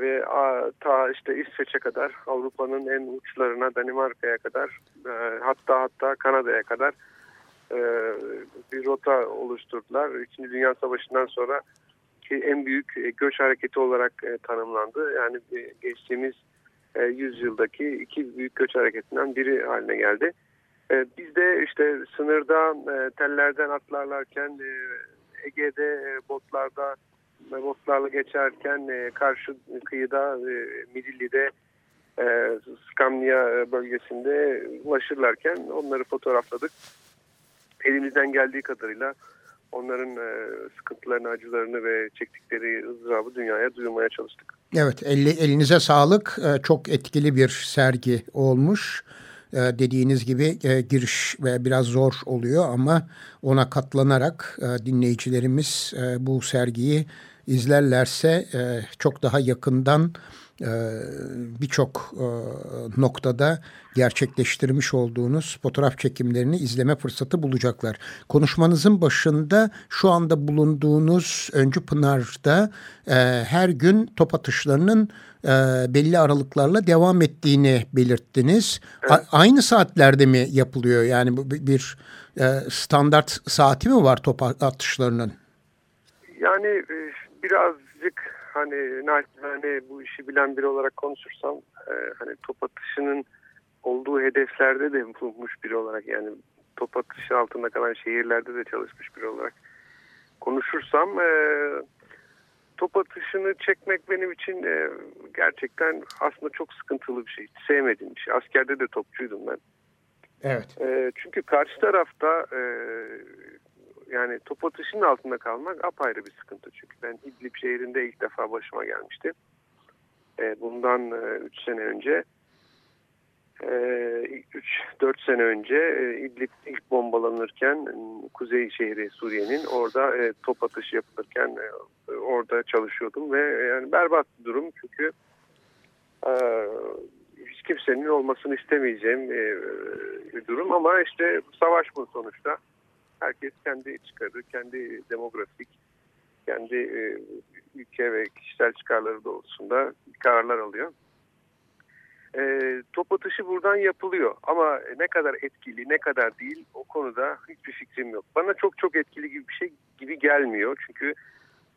ve a, ta işte İsveç'e kadar Avrupa'nın en uçlarına Danimarka'ya kadar e, hatta hatta Kanada'ya kadar e, bir rota oluşturdular. İkinci Dünya Savaşı'ndan sonra ki en büyük e, göç hareketi olarak e, tanımlandı. Yani e, geçtiğimiz e, yüzyıldaki iki büyük göç hareketinden biri haline geldi. E, biz de işte sınırda e, tellerden atlarlarken e, Ege'de botlarda botlarla geçerken karşı kıyıda Midilli'de Skamnia bölgesinde ulaşırlarken onları fotoğrafladık. Elimizden geldiği kadarıyla onların sıkıntılarını, acılarını ve çektikleri ızdırabı dünyaya duyurmaya çalıştık. Evet, elinize sağlık. Çok etkili bir sergi olmuş. E, dediğiniz gibi e, giriş ve biraz zor oluyor ama ona katlanarak e, dinleyicilerimiz e, bu sergiyi izlerlerse çok daha yakından ee, birçok noktada gerçekleştirmiş olduğunuz fotoğraf çekimlerini izleme fırsatı bulacaklar. Konuşmanızın başında şu anda bulunduğunuz Öncü Pınar'da her gün top atışlarının e, belli aralıklarla devam ettiğini belirttiniz. Evet. aynı saatlerde mi yapılıyor? Yani bir standart saati mi var top atışlarının? Yani birazcık hani naçizane bu işi bilen biri olarak konuşursam e, hani top atışının olduğu hedeflerde de bulunmuş biri olarak yani top atışı altında kalan şehirlerde de çalışmış biri olarak konuşursam e, top atışını çekmek benim için e, gerçekten aslında çok sıkıntılı bir şey. Sevmediğim bir şey. Askerde de topçuydum ben. Evet. E, çünkü karşı tarafta e, yani top atışının altında kalmak apayrı bir sıkıntı. Çünkü ben İdlib şehrinde ilk defa başıma gelmişti. E, bundan 3 e, sene önce 3-4 e, sene önce e, İdlib ilk bombalanırken kuzey şehri Suriye'nin orada e, top atışı yapılırken e, orada çalışıyordum ve yani berbat bir durum çünkü hiç kimsenin olmasını istemeyeceğim bir durum ama işte savaş bu sonuçta herkes kendi çıkarı, kendi demografik, kendi ülke ve kişisel çıkarları doğrultusunda kararlar alıyor. E, top atışı buradan yapılıyor ama ne kadar etkili, ne kadar değil o konuda hiçbir fikrim yok. Bana çok çok etkili gibi bir şey gibi gelmiyor çünkü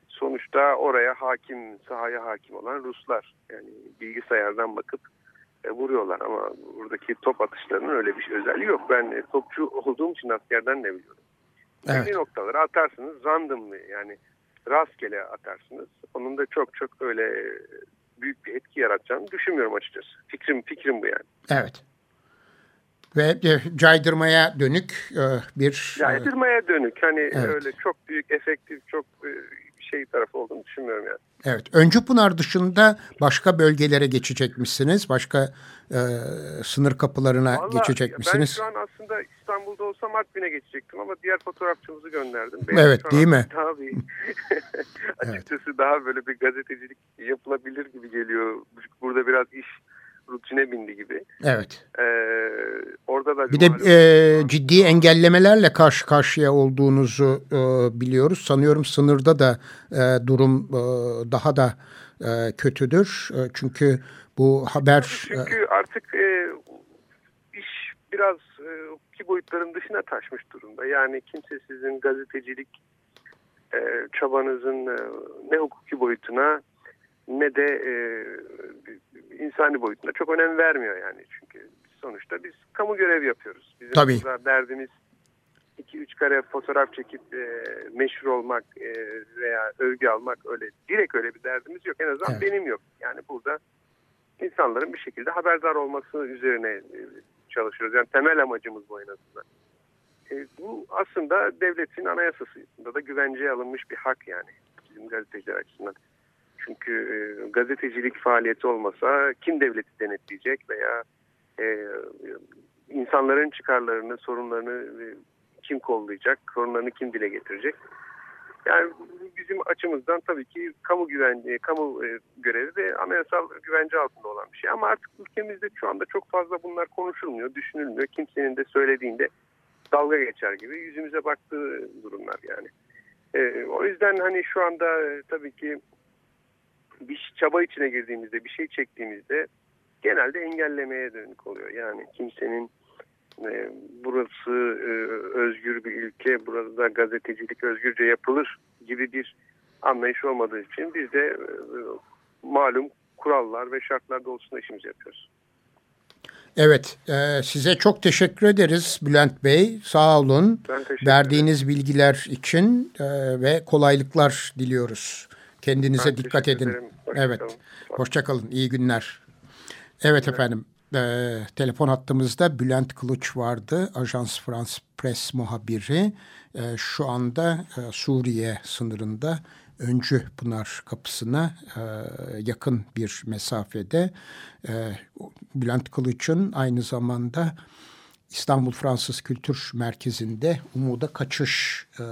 sonuçta oraya hakim, sahaya hakim olan Ruslar yani bilgisayardan bakıp e, vuruyorlar ama buradaki top atışlarının öyle bir şey özelliği yok. Ben e, topçu olduğum için askerden ne biliyorum. Evet. Belli noktaları atarsınız randomly yani rastgele atarsınız. Onun da çok çok öyle büyük bir etki yaratacağını düşünmüyorum açıkçası. Fikrim fikrim bu yani. Evet. Ve e, caydırmaya dönük e, bir... E, caydırmaya dönük. Hani evet. öyle çok büyük, efektif, çok şey tarafı olduğunu düşünmüyorum yani. Evet. Öncü Pınar dışında başka bölgelere geçecek misiniz? Başka e, sınır kapılarına Vallahi, geçecek misiniz? Ben şu an aslında İstanbul'da olsam Artvin'e geçecektim ama diğer fotoğrafçımızı gönderdim. Benim evet değil mi? Daha bir, açıkçası evet. daha böyle bir gazetecilik yapılabilir gibi geliyor. Burada biraz iş rutine bindi gibi. Evet. Bir de e, ciddi engellemelerle karşı karşıya olduğunuzu e, biliyoruz. Sanıyorum sınırda da e, durum e, daha da e, kötüdür. E, çünkü bu haber... E, çünkü artık e, iş biraz e, hukuki boyutların dışına taşmış durumda. Yani kimse sizin gazetecilik e, çabanızın e, ne hukuki boyutuna ne de e, insani boyutuna çok önem vermiyor yani. Çünkü sonuçta biz kamu görev yapıyoruz. Bizim Tabii. derdimiz 2-3 kare fotoğraf çekip e, meşhur olmak e, veya övgü almak öyle direkt öyle bir derdimiz yok. En azından evet. benim yok. Yani burada insanların bir şekilde haberdar olması üzerine e, çalışıyoruz. Yani temel amacımız bu en azından. E, bu aslında devletin anayasasında da güvenceye alınmış bir hak yani bizim gazeteciler açısından. Çünkü e, gazetecilik faaliyeti olmasa kim devleti denetleyecek veya e, insanların çıkarlarını, sorunlarını e, kim kollayacak, sorunlarını kim dile getirecek? Yani bizim açımızdan tabii ki kamu güvenliği, kamu e, görevi ve anayasal güvence altında olan bir şey. Ama artık ülkemizde şu anda çok fazla bunlar konuşulmuyor, düşünülmüyor. Kimsenin de söylediğinde dalga geçer gibi yüzümüze baktığı durumlar yani. E, o yüzden hani şu anda e, tabii ki bir çaba içine girdiğimizde, bir şey çektiğimizde genelde engellemeye dönük oluyor. Yani kimsenin e, burası e, özgür bir ülke, burada gazetecilik özgürce yapılır gibi bir anlayış olmadığı için biz de e, malum kurallar ve şartlar doğrultusunda işimizi yapıyoruz. Evet, e, size çok teşekkür ederiz Bülent Bey. Sağ olun. Verdiğiniz bilgiler için e, ve kolaylıklar diliyoruz. Kendinize ben dikkat edin. Hoşça evet, hoşçakalın. İyi günler. Evet, efendim. E, telefon hattımızda Bülent Kılıç vardı. Ajans France Press muhabiri. E, şu anda e, Suriye sınırında Öncü Pınar kapısına e, yakın bir mesafede. E, Bülent Kılıç'ın aynı zamanda İstanbul Fransız Kültür Merkezi'nde Umuda Kaçış e,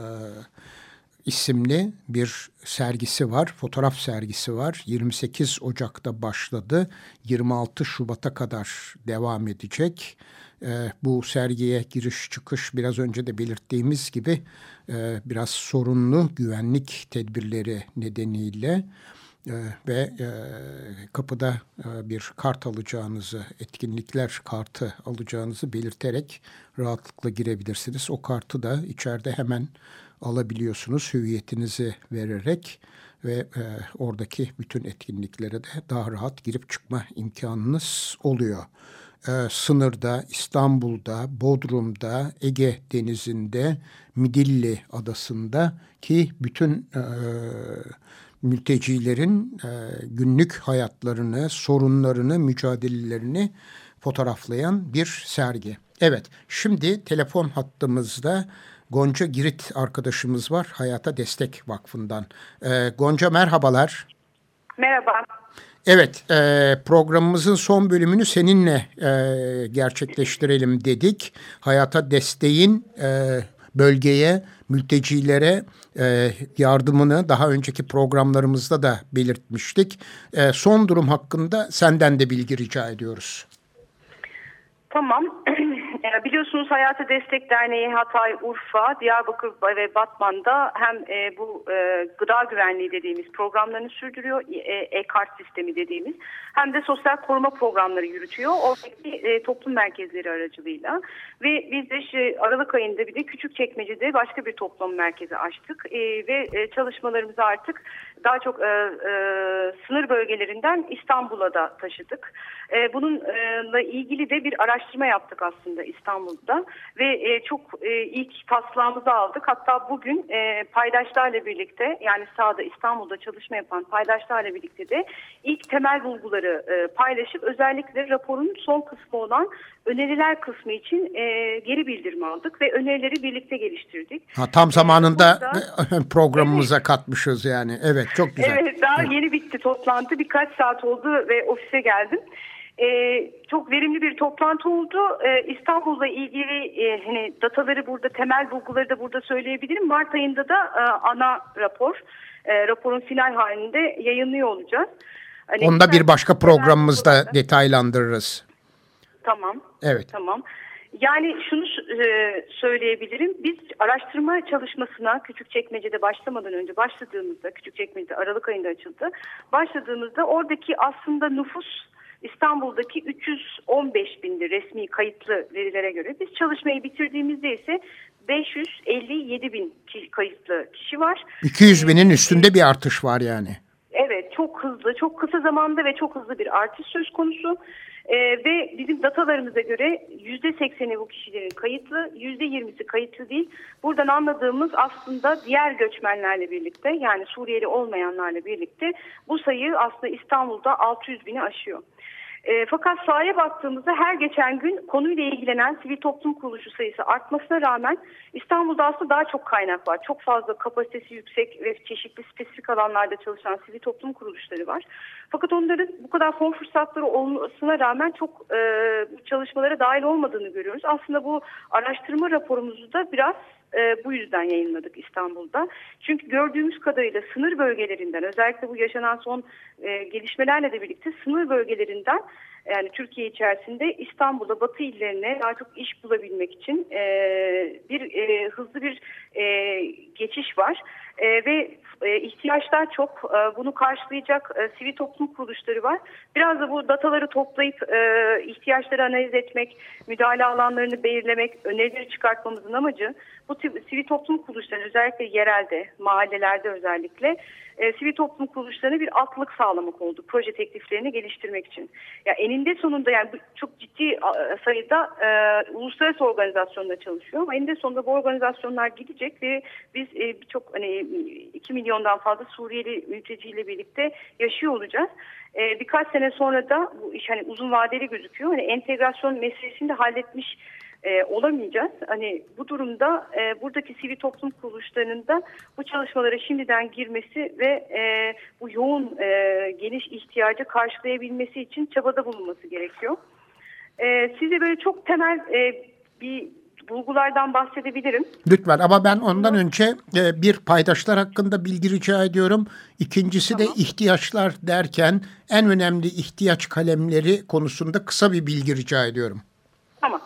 isimli bir sergisi var. Fotoğraf sergisi var. 28 Ocak'ta başladı. 26 Şubat'a kadar devam edecek. E, bu sergiye giriş çıkış biraz önce de belirttiğimiz gibi e, biraz sorunlu güvenlik tedbirleri nedeniyle e, ve e, kapıda e, bir kart alacağınızı, etkinlikler kartı alacağınızı belirterek rahatlıkla girebilirsiniz. O kartı da içeride hemen alabiliyorsunuz hüviyetinizi vererek ve e, oradaki bütün etkinliklere de daha rahat girip çıkma imkanınız oluyor. E, sınırda, İstanbul'da, Bodrum'da, Ege Denizi'nde, Midilli Adası'nda ki bütün e, mültecilerin e, günlük hayatlarını, sorunlarını, mücadelelerini fotoğraflayan bir sergi. Evet, şimdi telefon hattımızda Gonca Girit arkadaşımız var Hayata Destek Vakfı'ndan. E, Gonca merhabalar. Merhaba. Evet, e, programımızın son bölümünü seninle e, gerçekleştirelim dedik. Hayata desteğin e, bölgeye, mültecilere e, yardımını daha önceki programlarımızda da belirtmiştik. E, son durum hakkında senden de bilgi rica ediyoruz. Tamam. Biliyorsunuz Hayata Destek Derneği Hatay, Urfa, Diyarbakır ve Batman'da hem e, bu e, gıda güvenliği dediğimiz programlarını sürdürüyor, e-kart e sistemi dediğimiz, hem de sosyal koruma programları yürütüyor. Oradaki toplum merkezleri aracılığıyla. Ve biz de işte Aralık ayında bir de küçük çekmecede başka bir toplum merkezi açtık. E, ve e, çalışmalarımızı artık daha çok e, e, sınır bölgelerinden İstanbul'a da taşıdık. E, bununla ilgili de bir araştırma yaptık aslında İstanbul'da ve e, çok e, ilk taslağımızı aldık. Hatta bugün e, paydaşlarla birlikte yani sahada İstanbul'da çalışma yapan paydaşlarla birlikte de ilk temel bulguları e, paylaşıp özellikle raporun son kısmı olan öneriler kısmı için e, geri bildirim aldık ve önerileri birlikte geliştirdik. Ha, tam zamanında Burada, programımıza evet. katmışız yani. Evet çok güzel. Evet daha evet. yeni bitti toplantı birkaç saat oldu ve ofise geldim. Ee, çok verimli bir toplantı oldu. Ee, İstanbul'la ilgili e, hani dataları burada, temel bulguları da burada söyleyebilirim. Mart ayında da e, ana rapor, e, raporun final halinde yayınlıyor olacağız. Hani Onda bir başka programımızda detaylandırırız. Tamam. Evet. Tamam. Yani şunu e, söyleyebilirim. Biz araştırma çalışmasına Küçükçekmece'de başlamadan önce başladığımızda, Küçükçekmece'de Aralık ayında açıldı. Başladığımızda oradaki aslında nüfus İstanbul'daki 315 bindi resmi kayıtlı verilere göre. Biz çalışmayı bitirdiğimizde ise 557 bin kayıtlı kişi var. 200 binin üstünde bir artış var yani. Evet çok hızlı, çok kısa zamanda ve çok hızlı bir artış söz konusu. Ee, ve bizim datalarımıza göre yüzde sekseni bu kişilerin kayıtlı, yüzde yirmisi kayıtlı değil. Buradan anladığımız aslında diğer göçmenlerle birlikte yani Suriyeli olmayanlarla birlikte bu sayı aslında İstanbul'da 600 bini aşıyor. E, fakat sahaya baktığımızda her geçen gün konuyla ilgilenen sivil toplum kuruluşu sayısı artmasına rağmen İstanbul'da aslında daha çok kaynak var. Çok fazla kapasitesi yüksek ve çeşitli spesifik alanlarda çalışan sivil toplum kuruluşları var. Fakat onların bu kadar fon fırsatları olmasına rağmen çok e, çalışmalara dahil olmadığını görüyoruz. Aslında bu araştırma raporumuzu da biraz e, bu yüzden yayınladık İstanbul'da. Çünkü gördüğümüz kadarıyla sınır bölgelerinden özellikle bu yaşanan son e, gelişmelerle de birlikte sınır bölgelerinden yani Türkiye içerisinde İstanbul'a batı illerine daha çok iş bulabilmek için e, bir e, hızlı bir e, geçiş var e, ve e, ihtiyaçlar çok e, bunu karşılayacak e, sivil toplum kuruluşları var. Biraz da bu dataları toplayıp e, ihtiyaçları analiz etmek, müdahale alanlarını belirlemek, önerileri çıkartmamızın amacı bu sivil toplum kuruluşları özellikle yerelde, mahallelerde özellikle e, sivil toplum kuruluşlarına bir altlık sağlamak oldu proje tekliflerini geliştirmek için. Ya eninde sonunda yani çok ciddi sayıda e, uluslararası organizasyonla çalışıyor ama eninde sonunda bu organizasyonlar gidecek ve biz e, birçok hani 2 milyondan fazla Suriyeli mülteciyle birlikte yaşıyor olacağız. E, birkaç sene sonra da bu iş hani uzun vadeli gözüküyor. Hani entegrasyon meselesini de halletmiş e, olamayacağız. Hani bu durumda e, buradaki sivil toplum kuruluşlarının da bu çalışmalara şimdiden girmesi ve e, bu yoğun e, geniş ihtiyacı karşılayabilmesi için çabada bulunması gerekiyor. E, size böyle çok temel e, bir bulgulardan bahsedebilirim. Lütfen ama ben ondan önce e, bir paydaşlar hakkında bilgi rica ediyorum. İkincisi tamam. de ihtiyaçlar derken en önemli ihtiyaç kalemleri konusunda kısa bir bilgi rica ediyorum. Tamam.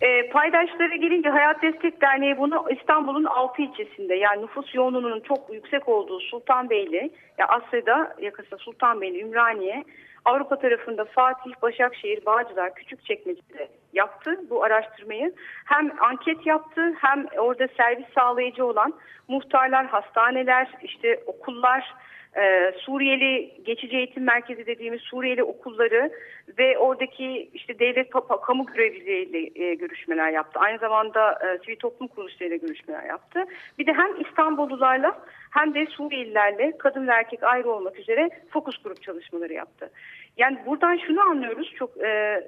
E, paydaşlara gelince Hayat Destek Derneği bunu İstanbul'un altı ilçesinde yani nüfus yoğunluğunun çok yüksek olduğu Sultanbeyli, ya Asya'da yakasında Sultanbeyli, Ümraniye, Avrupa tarafında Fatih, Başakşehir, Bağcılar, Küçükçekmece'de yaptı bu araştırmayı. Hem anket yaptı hem orada servis sağlayıcı olan muhtarlar, hastaneler, işte okullar, e, Suriyeli geçici eğitim merkezi dediğimiz Suriyeli okulları ve oradaki işte devlet kamu görevlileriyle e, görüşmeler yaptı. Aynı zamanda e, sivil toplum kuruluşlarıyla görüşmeler yaptı. Bir de hem İstanbullularla hem de Suriyelilerle kadın ve erkek ayrı olmak üzere fokus grup çalışmaları yaptı. Yani buradan şunu anlıyoruz çok e,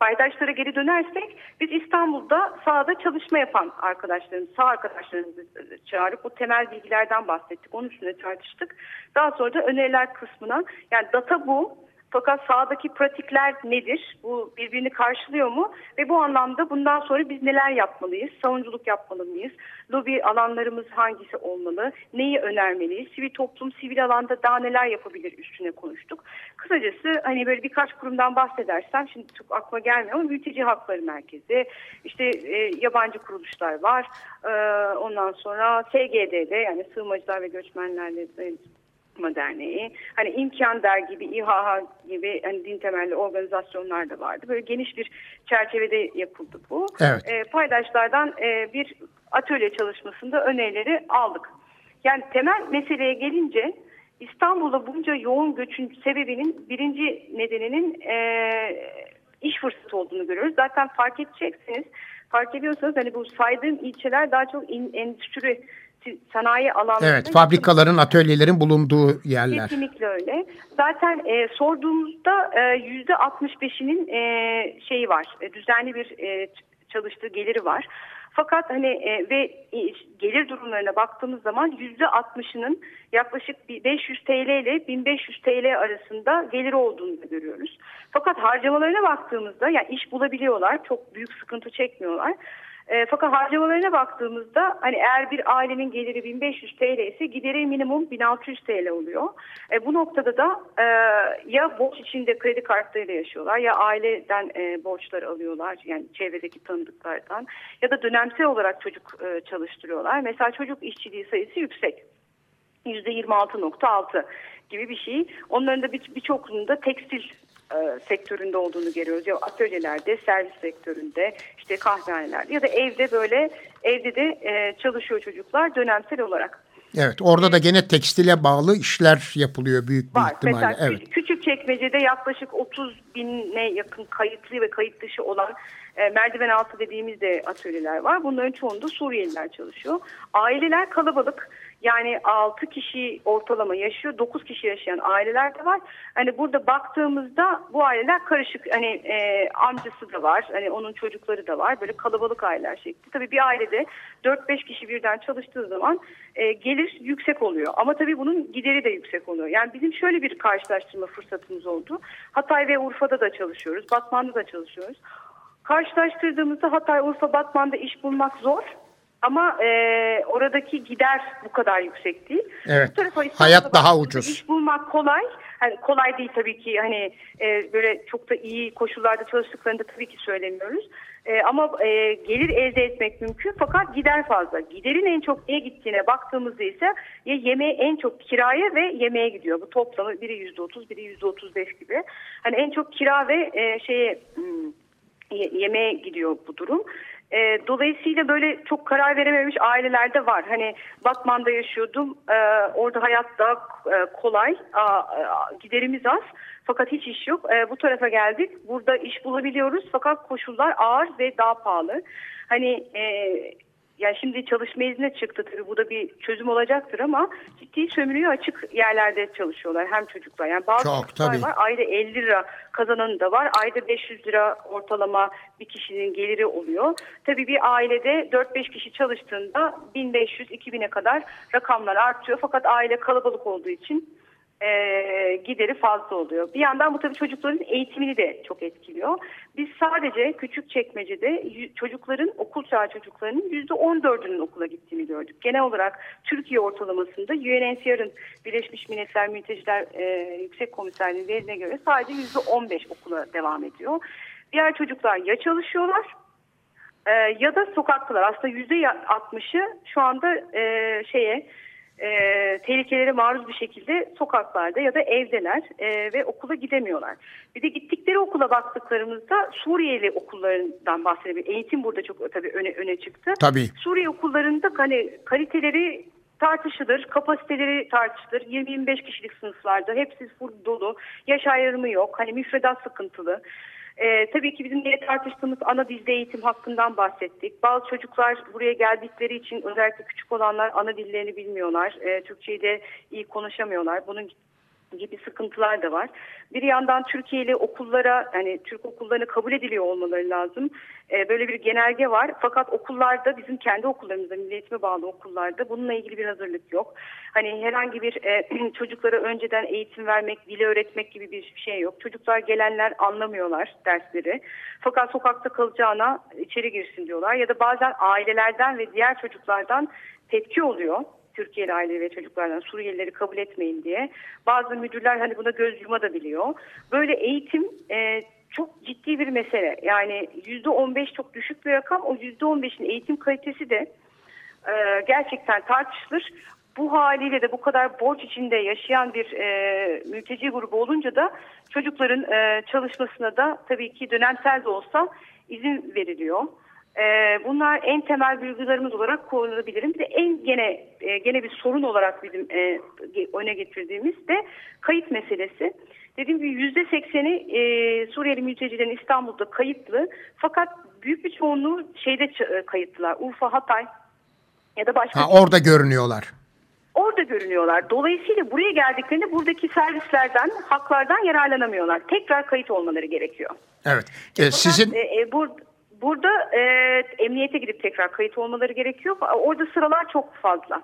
paydaşlara geri dönersek biz İstanbul'da sahada çalışma yapan arkadaşlarımız, sağ arkadaşlarımızı çağırıp bu temel bilgilerden bahsettik. Onun üstüne tartıştık. Daha sonra da öneriler kısmına yani data bu fakat sahadaki pratikler nedir? Bu birbirini karşılıyor mu? Ve bu anlamda bundan sonra biz neler yapmalıyız? Savunuculuk yapmalı mıyız? Lobi alanlarımız hangisi olmalı? Neyi önermeliyiz? Sivil toplum sivil alanda daha neler yapabilir üstüne konuştuk. Kısacası hani böyle birkaç kurumdan bahsedersem şimdi çok aklıma gelmiyor ama mülteci hakları merkezi, işte e, yabancı kuruluşlar var. E, ondan sonra SGD'de yani sığınmacılar ve göçmenlerle Okuma Derneği, hani İmkan Der gibi, İHA gibi hani din temelli organizasyonlar da vardı. Böyle geniş bir çerçevede yapıldı bu. Evet. E, paydaşlardan e, bir atölye çalışmasında önerileri aldık. Yani temel meseleye gelince İstanbul'a bunca yoğun göçün sebebinin birinci nedeninin e, iş fırsatı olduğunu görüyoruz. Zaten fark edeceksiniz, fark ediyorsanız hani bu saydığım ilçeler daha çok in, endüstri sanayi alanlarında. Evet, fabrikaların, atölyelerin bulunduğu yerler. Kesinlikle öyle. Zaten e, sorduğumuzda e, yüzde 65'inin e, şeyi var, e, düzenli bir e, çalıştığı geliri var. Fakat hani e, ve e, gelir durumlarına baktığımız zaman yüzde altmışının yaklaşık 500 TL ile 1500 TL arasında geliri olduğunu da görüyoruz. Fakat harcamalarına baktığımızda yani iş bulabiliyorlar, çok büyük sıkıntı çekmiyorlar. E, fakat harcamalarına baktığımızda hani eğer bir ailenin geliri 1500 TL ise gideri minimum 1600 TL oluyor. E, bu noktada da e, ya borç içinde kredi kartlarıyla yaşıyorlar ya aileden e, borçlar alıyorlar yani çevredeki tanıdıklardan ya da dönemsel olarak çocuk e, çalıştırıyorlar. Mesela çocuk işçiliği sayısı yüksek. %26.6 gibi bir şey. Onların da birçokluğunda bir tekstil e, sektöründe olduğunu görüyoruz. Ya atölyelerde, servis sektöründe, işte kahvehanelerde ya da evde böyle evde de e, çalışıyor çocuklar dönemsel olarak. Evet orada da gene tekstile bağlı işler yapılıyor büyük bir Var. ihtimalle. Mesela evet. küçük çekmecede yaklaşık 30 bine yakın kayıtlı ve kayıt dışı olan e, merdiven altı dediğimiz de atölyeler var. Bunların çoğunda Suriyeliler çalışıyor. Aileler kalabalık. Yani 6 kişi ortalama yaşıyor, 9 kişi yaşayan aileler de var. Hani burada baktığımızda bu aileler karışık. Hani e, amcası da var, hani onun çocukları da var. Böyle kalabalık aileler şekli. Tabii bir ailede 4-5 kişi birden çalıştığı zaman e, gelir yüksek oluyor. Ama tabii bunun gideri de yüksek oluyor. Yani bizim şöyle bir karşılaştırma fırsatımız oldu. Hatay ve Urfa'da da çalışıyoruz, Batman'da da çalışıyoruz. Karşılaştırdığımızda Hatay, Urfa, Batman'da iş bulmak zor. Ama e, oradaki gider bu kadar yüksek değil. Evet. Hayat daha ucuz. İş bulmak kolay. Hani kolay değil tabii ki. Hani e, böyle çok da iyi koşullarda çalıştıklarını da tabii ki söylemiyoruz. E, ama e, gelir elde etmek mümkün fakat gider fazla. Giderin en çok neye gittiğine baktığımızda ise ya yemeğe en çok kiraya ve yemeğe gidiyor. Bu toplamı biri yüzde otuz, biri yüzde otuz beş gibi. Hani en çok kira ve e, şeye hmm, yemeğe gidiyor bu durum. E, dolayısıyla böyle çok karar verememiş aileler de var. Hani Batman'da yaşıyordum. E, orada hayat daha e, kolay. A, a, giderimiz az. Fakat hiç iş yok. E, bu tarafa geldik. Burada iş bulabiliyoruz. Fakat koşullar ağır ve daha pahalı. Hani e, yani şimdi çalışma izni çıktı tabii bu da bir çözüm olacaktır ama ciddi sömürüye açık yerlerde çalışıyorlar hem çocuklar. Yani bazı Çok, tabii. var ayda 50 lira kazananı da var. Ayda 500 lira ortalama bir kişinin geliri oluyor. Tabii bir ailede 4-5 kişi çalıştığında 1500-2000'e kadar rakamlar artıyor. Fakat aile kalabalık olduğu için e, gideri fazla oluyor. Bir yandan bu tabii çocukların eğitimini de çok etkiliyor. Biz sadece küçük çekmecede çocukların okul çağı çocuklarının %14'ünün okula gittiğini gördük. Genel olarak Türkiye ortalamasında UNHCR'ın Birleşmiş Milletler Mülteciler e, Yüksek Komiserliği'nin verine göre sadece %15 okula devam ediyor. Diğer çocuklar ya çalışıyorlar e, ya da sokaktalar. Aslında %60'ı şu anda e, şeye e, tehlikelere maruz bir şekilde sokaklarda ya da evdeler e, ve okula gidemiyorlar. Bir de gittikleri okula baktıklarımızda Suriyeli okullarından bahsedelim. Eğitim burada çok tabii öne, öne çıktı. Tabii. Suriye okullarında hani kaliteleri tartışılır, kapasiteleri tartışılır. 20-25 kişilik sınıflarda hepsi full dolu, yaş ayrımı yok, hani müfredat sıkıntılı. Ee, tabii ki bizim diye tartıştığımız ana dilde eğitim hakkından bahsettik. Bazı çocuklar buraya geldikleri için özellikle küçük olanlar ana dillerini bilmiyorlar. Ee, Türkçeyi de iyi konuşamıyorlar. Bunun gibi sıkıntılar da var. Bir yandan Türkiye'li okullara yani Türk okullarına kabul ediliyor olmaları lazım. Ee, böyle bir genelge var. Fakat okullarda bizim kendi okullarımızda milli bağlı okullarda bununla ilgili bir hazırlık yok. Hani herhangi bir e, çocuklara önceden eğitim vermek, dili öğretmek gibi bir şey yok. Çocuklar gelenler anlamıyorlar dersleri. Fakat sokakta kalacağına içeri girsin diyorlar. Ya da bazen ailelerden ve diğer çocuklardan tepki oluyor. Türkiye'li aile ve çocuklardan Suriyelileri kabul etmeyin diye. Bazı müdürler hani buna göz yuma da biliyor. Böyle eğitim e, çok ciddi bir mesele. Yani yüzde on beş çok düşük bir rakam. O yüzde on beşin eğitim kalitesi de e, gerçekten tartışılır. Bu haliyle de bu kadar borç içinde yaşayan bir e, mülteci grubu olunca da çocukların e, çalışmasına da tabii ki dönemsel de olsa izin veriliyor. Ee, bunlar en temel duygularımız olarak kullanılabilirim. Bir de en gene e, gene bir sorun olarak bizim e, öne getirdiğimiz de kayıt meselesi. Dediğim gibi yüzde sekseni e, Suriyeli mültecilerin İstanbul'da kayıtlı. Fakat büyük bir çoğunluğu şeyde e, kayıtlılar. Urfa, Hatay ya da başka. Ha, orada görünüyorlar. Orada görünüyorlar. Dolayısıyla buraya geldiklerinde buradaki servislerden, haklardan yararlanamıyorlar. Tekrar kayıt olmaları gerekiyor. Evet. Ee, sizin... E, e, burada Burada e, emniyete gidip tekrar kayıt olmaları gerekiyor. Orada sıralar çok fazla.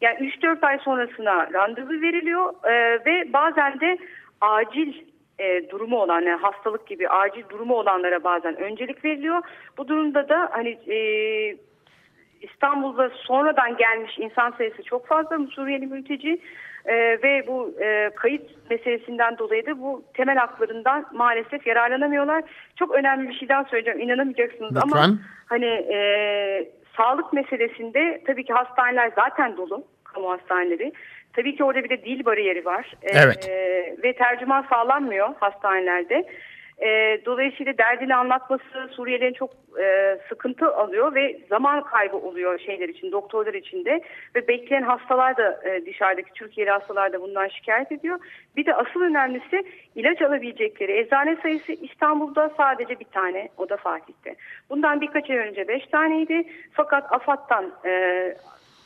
Yani 3-4 ay sonrasına randevu veriliyor e, ve bazen de acil e, durumu olan yani hastalık gibi acil durumu olanlara bazen öncelik veriliyor. Bu durumda da hani e, İstanbul'da sonradan gelmiş insan sayısı çok fazla Suriyeli mülteci e, ve bu e, kayıt meselesinden dolayı da bu temel haklarından maalesef yararlanamıyorlar. Çok önemli bir şey daha söyleyeceğim inanamayacaksınız Lütfen. ama hani e, sağlık meselesinde tabii ki hastaneler zaten dolu kamu hastaneleri. Tabii ki orada bir de dil bariyeri var. E, evet. E, ve tercüman sağlanmıyor hastanelerde. E, dolayısıyla derdini anlatması Suriyelilerin çok e, sıkıntı alıyor ve zaman kaybı oluyor şeyler için, doktorlar için de. Ve bekleyen hastalar da e, dışarıdaki Türkiye'li hastalar da bundan şikayet ediyor. Bir de asıl önemlisi ilaç alabilecekleri eczane sayısı İstanbul'da sadece bir tane, o da Fatih'te. Bundan birkaç ay önce beş taneydi. Fakat AFAD'dan e,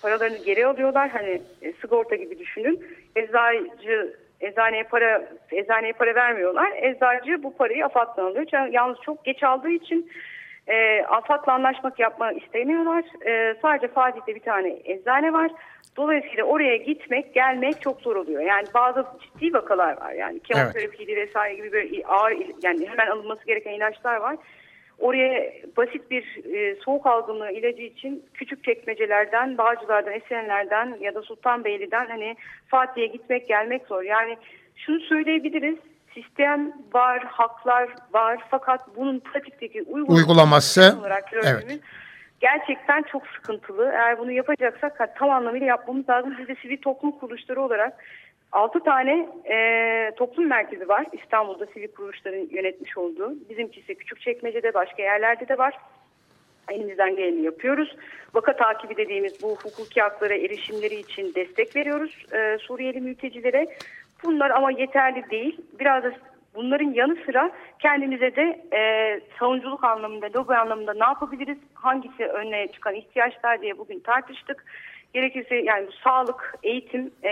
paralarını geri alıyorlar. Hani e, sigorta gibi düşünün. Eczacı eczaneye para eczaneye para vermiyorlar. Eczacı bu parayı AFAD'dan alıyor. Yalnız çok geç aldığı için e, AFAD'la anlaşmak yapma istemiyorlar. E, sadece Fatih'te bir tane eczane var. Dolayısıyla oraya gitmek, gelmek çok zor oluyor. Yani bazı ciddi vakalar var. Yani kemoterapiydi evet. vesaire gibi böyle ağır yani hemen alınması gereken ilaçlar var. Oraya basit bir e, soğuk algınlığı ilacı için küçük çekmecelerden, Bağcılar'dan, Esenler'den ya da Sultanbeyli'den hani Fatih'e gitmek gelmek zor. Yani şunu söyleyebiliriz. Sistem var, haklar var fakat bunun pratikteki uygulaması olarak evet. gerçekten çok sıkıntılı. Eğer bunu yapacaksak tam anlamıyla yapmamız lazım. Biz de sivil toplum kuruluşları olarak 6 tane e, toplum merkezi var İstanbul'da sivil kuruluşların yönetmiş olduğu. Bizimkisi Küçükçekmece'de başka yerlerde de var. Elimizden geleni yapıyoruz. Vaka takibi dediğimiz bu hukuki haklara erişimleri için destek veriyoruz e, Suriyeli mültecilere. Bunlar ama yeterli değil. Biraz da bunların yanı sıra kendimize de e, savunuculuk anlamında, logo anlamında ne yapabiliriz? Hangisi önüne çıkan ihtiyaçlar diye bugün tartıştık. Gerekirse yani bu sağlık, eğitim e,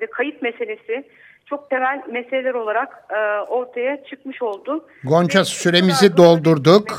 ve kayıt meselesi çok temel meseleler olarak e, ortaya çıkmış oldu. Gonca süremizi doldurduk.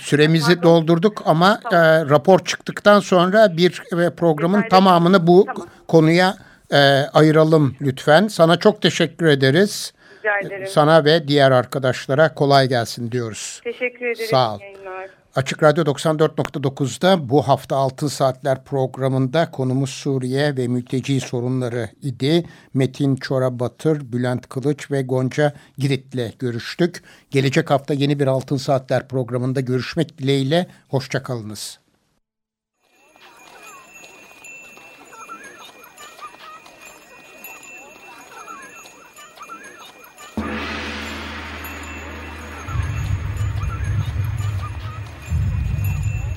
Süremizi Pardon. doldurduk ama tamam. e, rapor çıktıktan sonra bir e, programın Detaylı. tamamını bu tamam. konuya e, ayıralım lütfen. Sana çok teşekkür ederiz. Rica ederim. Sana ve diğer arkadaşlara kolay gelsin diyoruz. Teşekkür ederim. Sağ ol. Yayınlar. Açık Radyo 94.9'da bu hafta Altın Saatler programında konumuz Suriye ve mülteci sorunları idi. Metin Çorabatır, Bülent Kılıç ve Gonca Girit'le görüştük. Gelecek hafta yeni bir Altın Saatler programında görüşmek dileğiyle. Hoşçakalınız.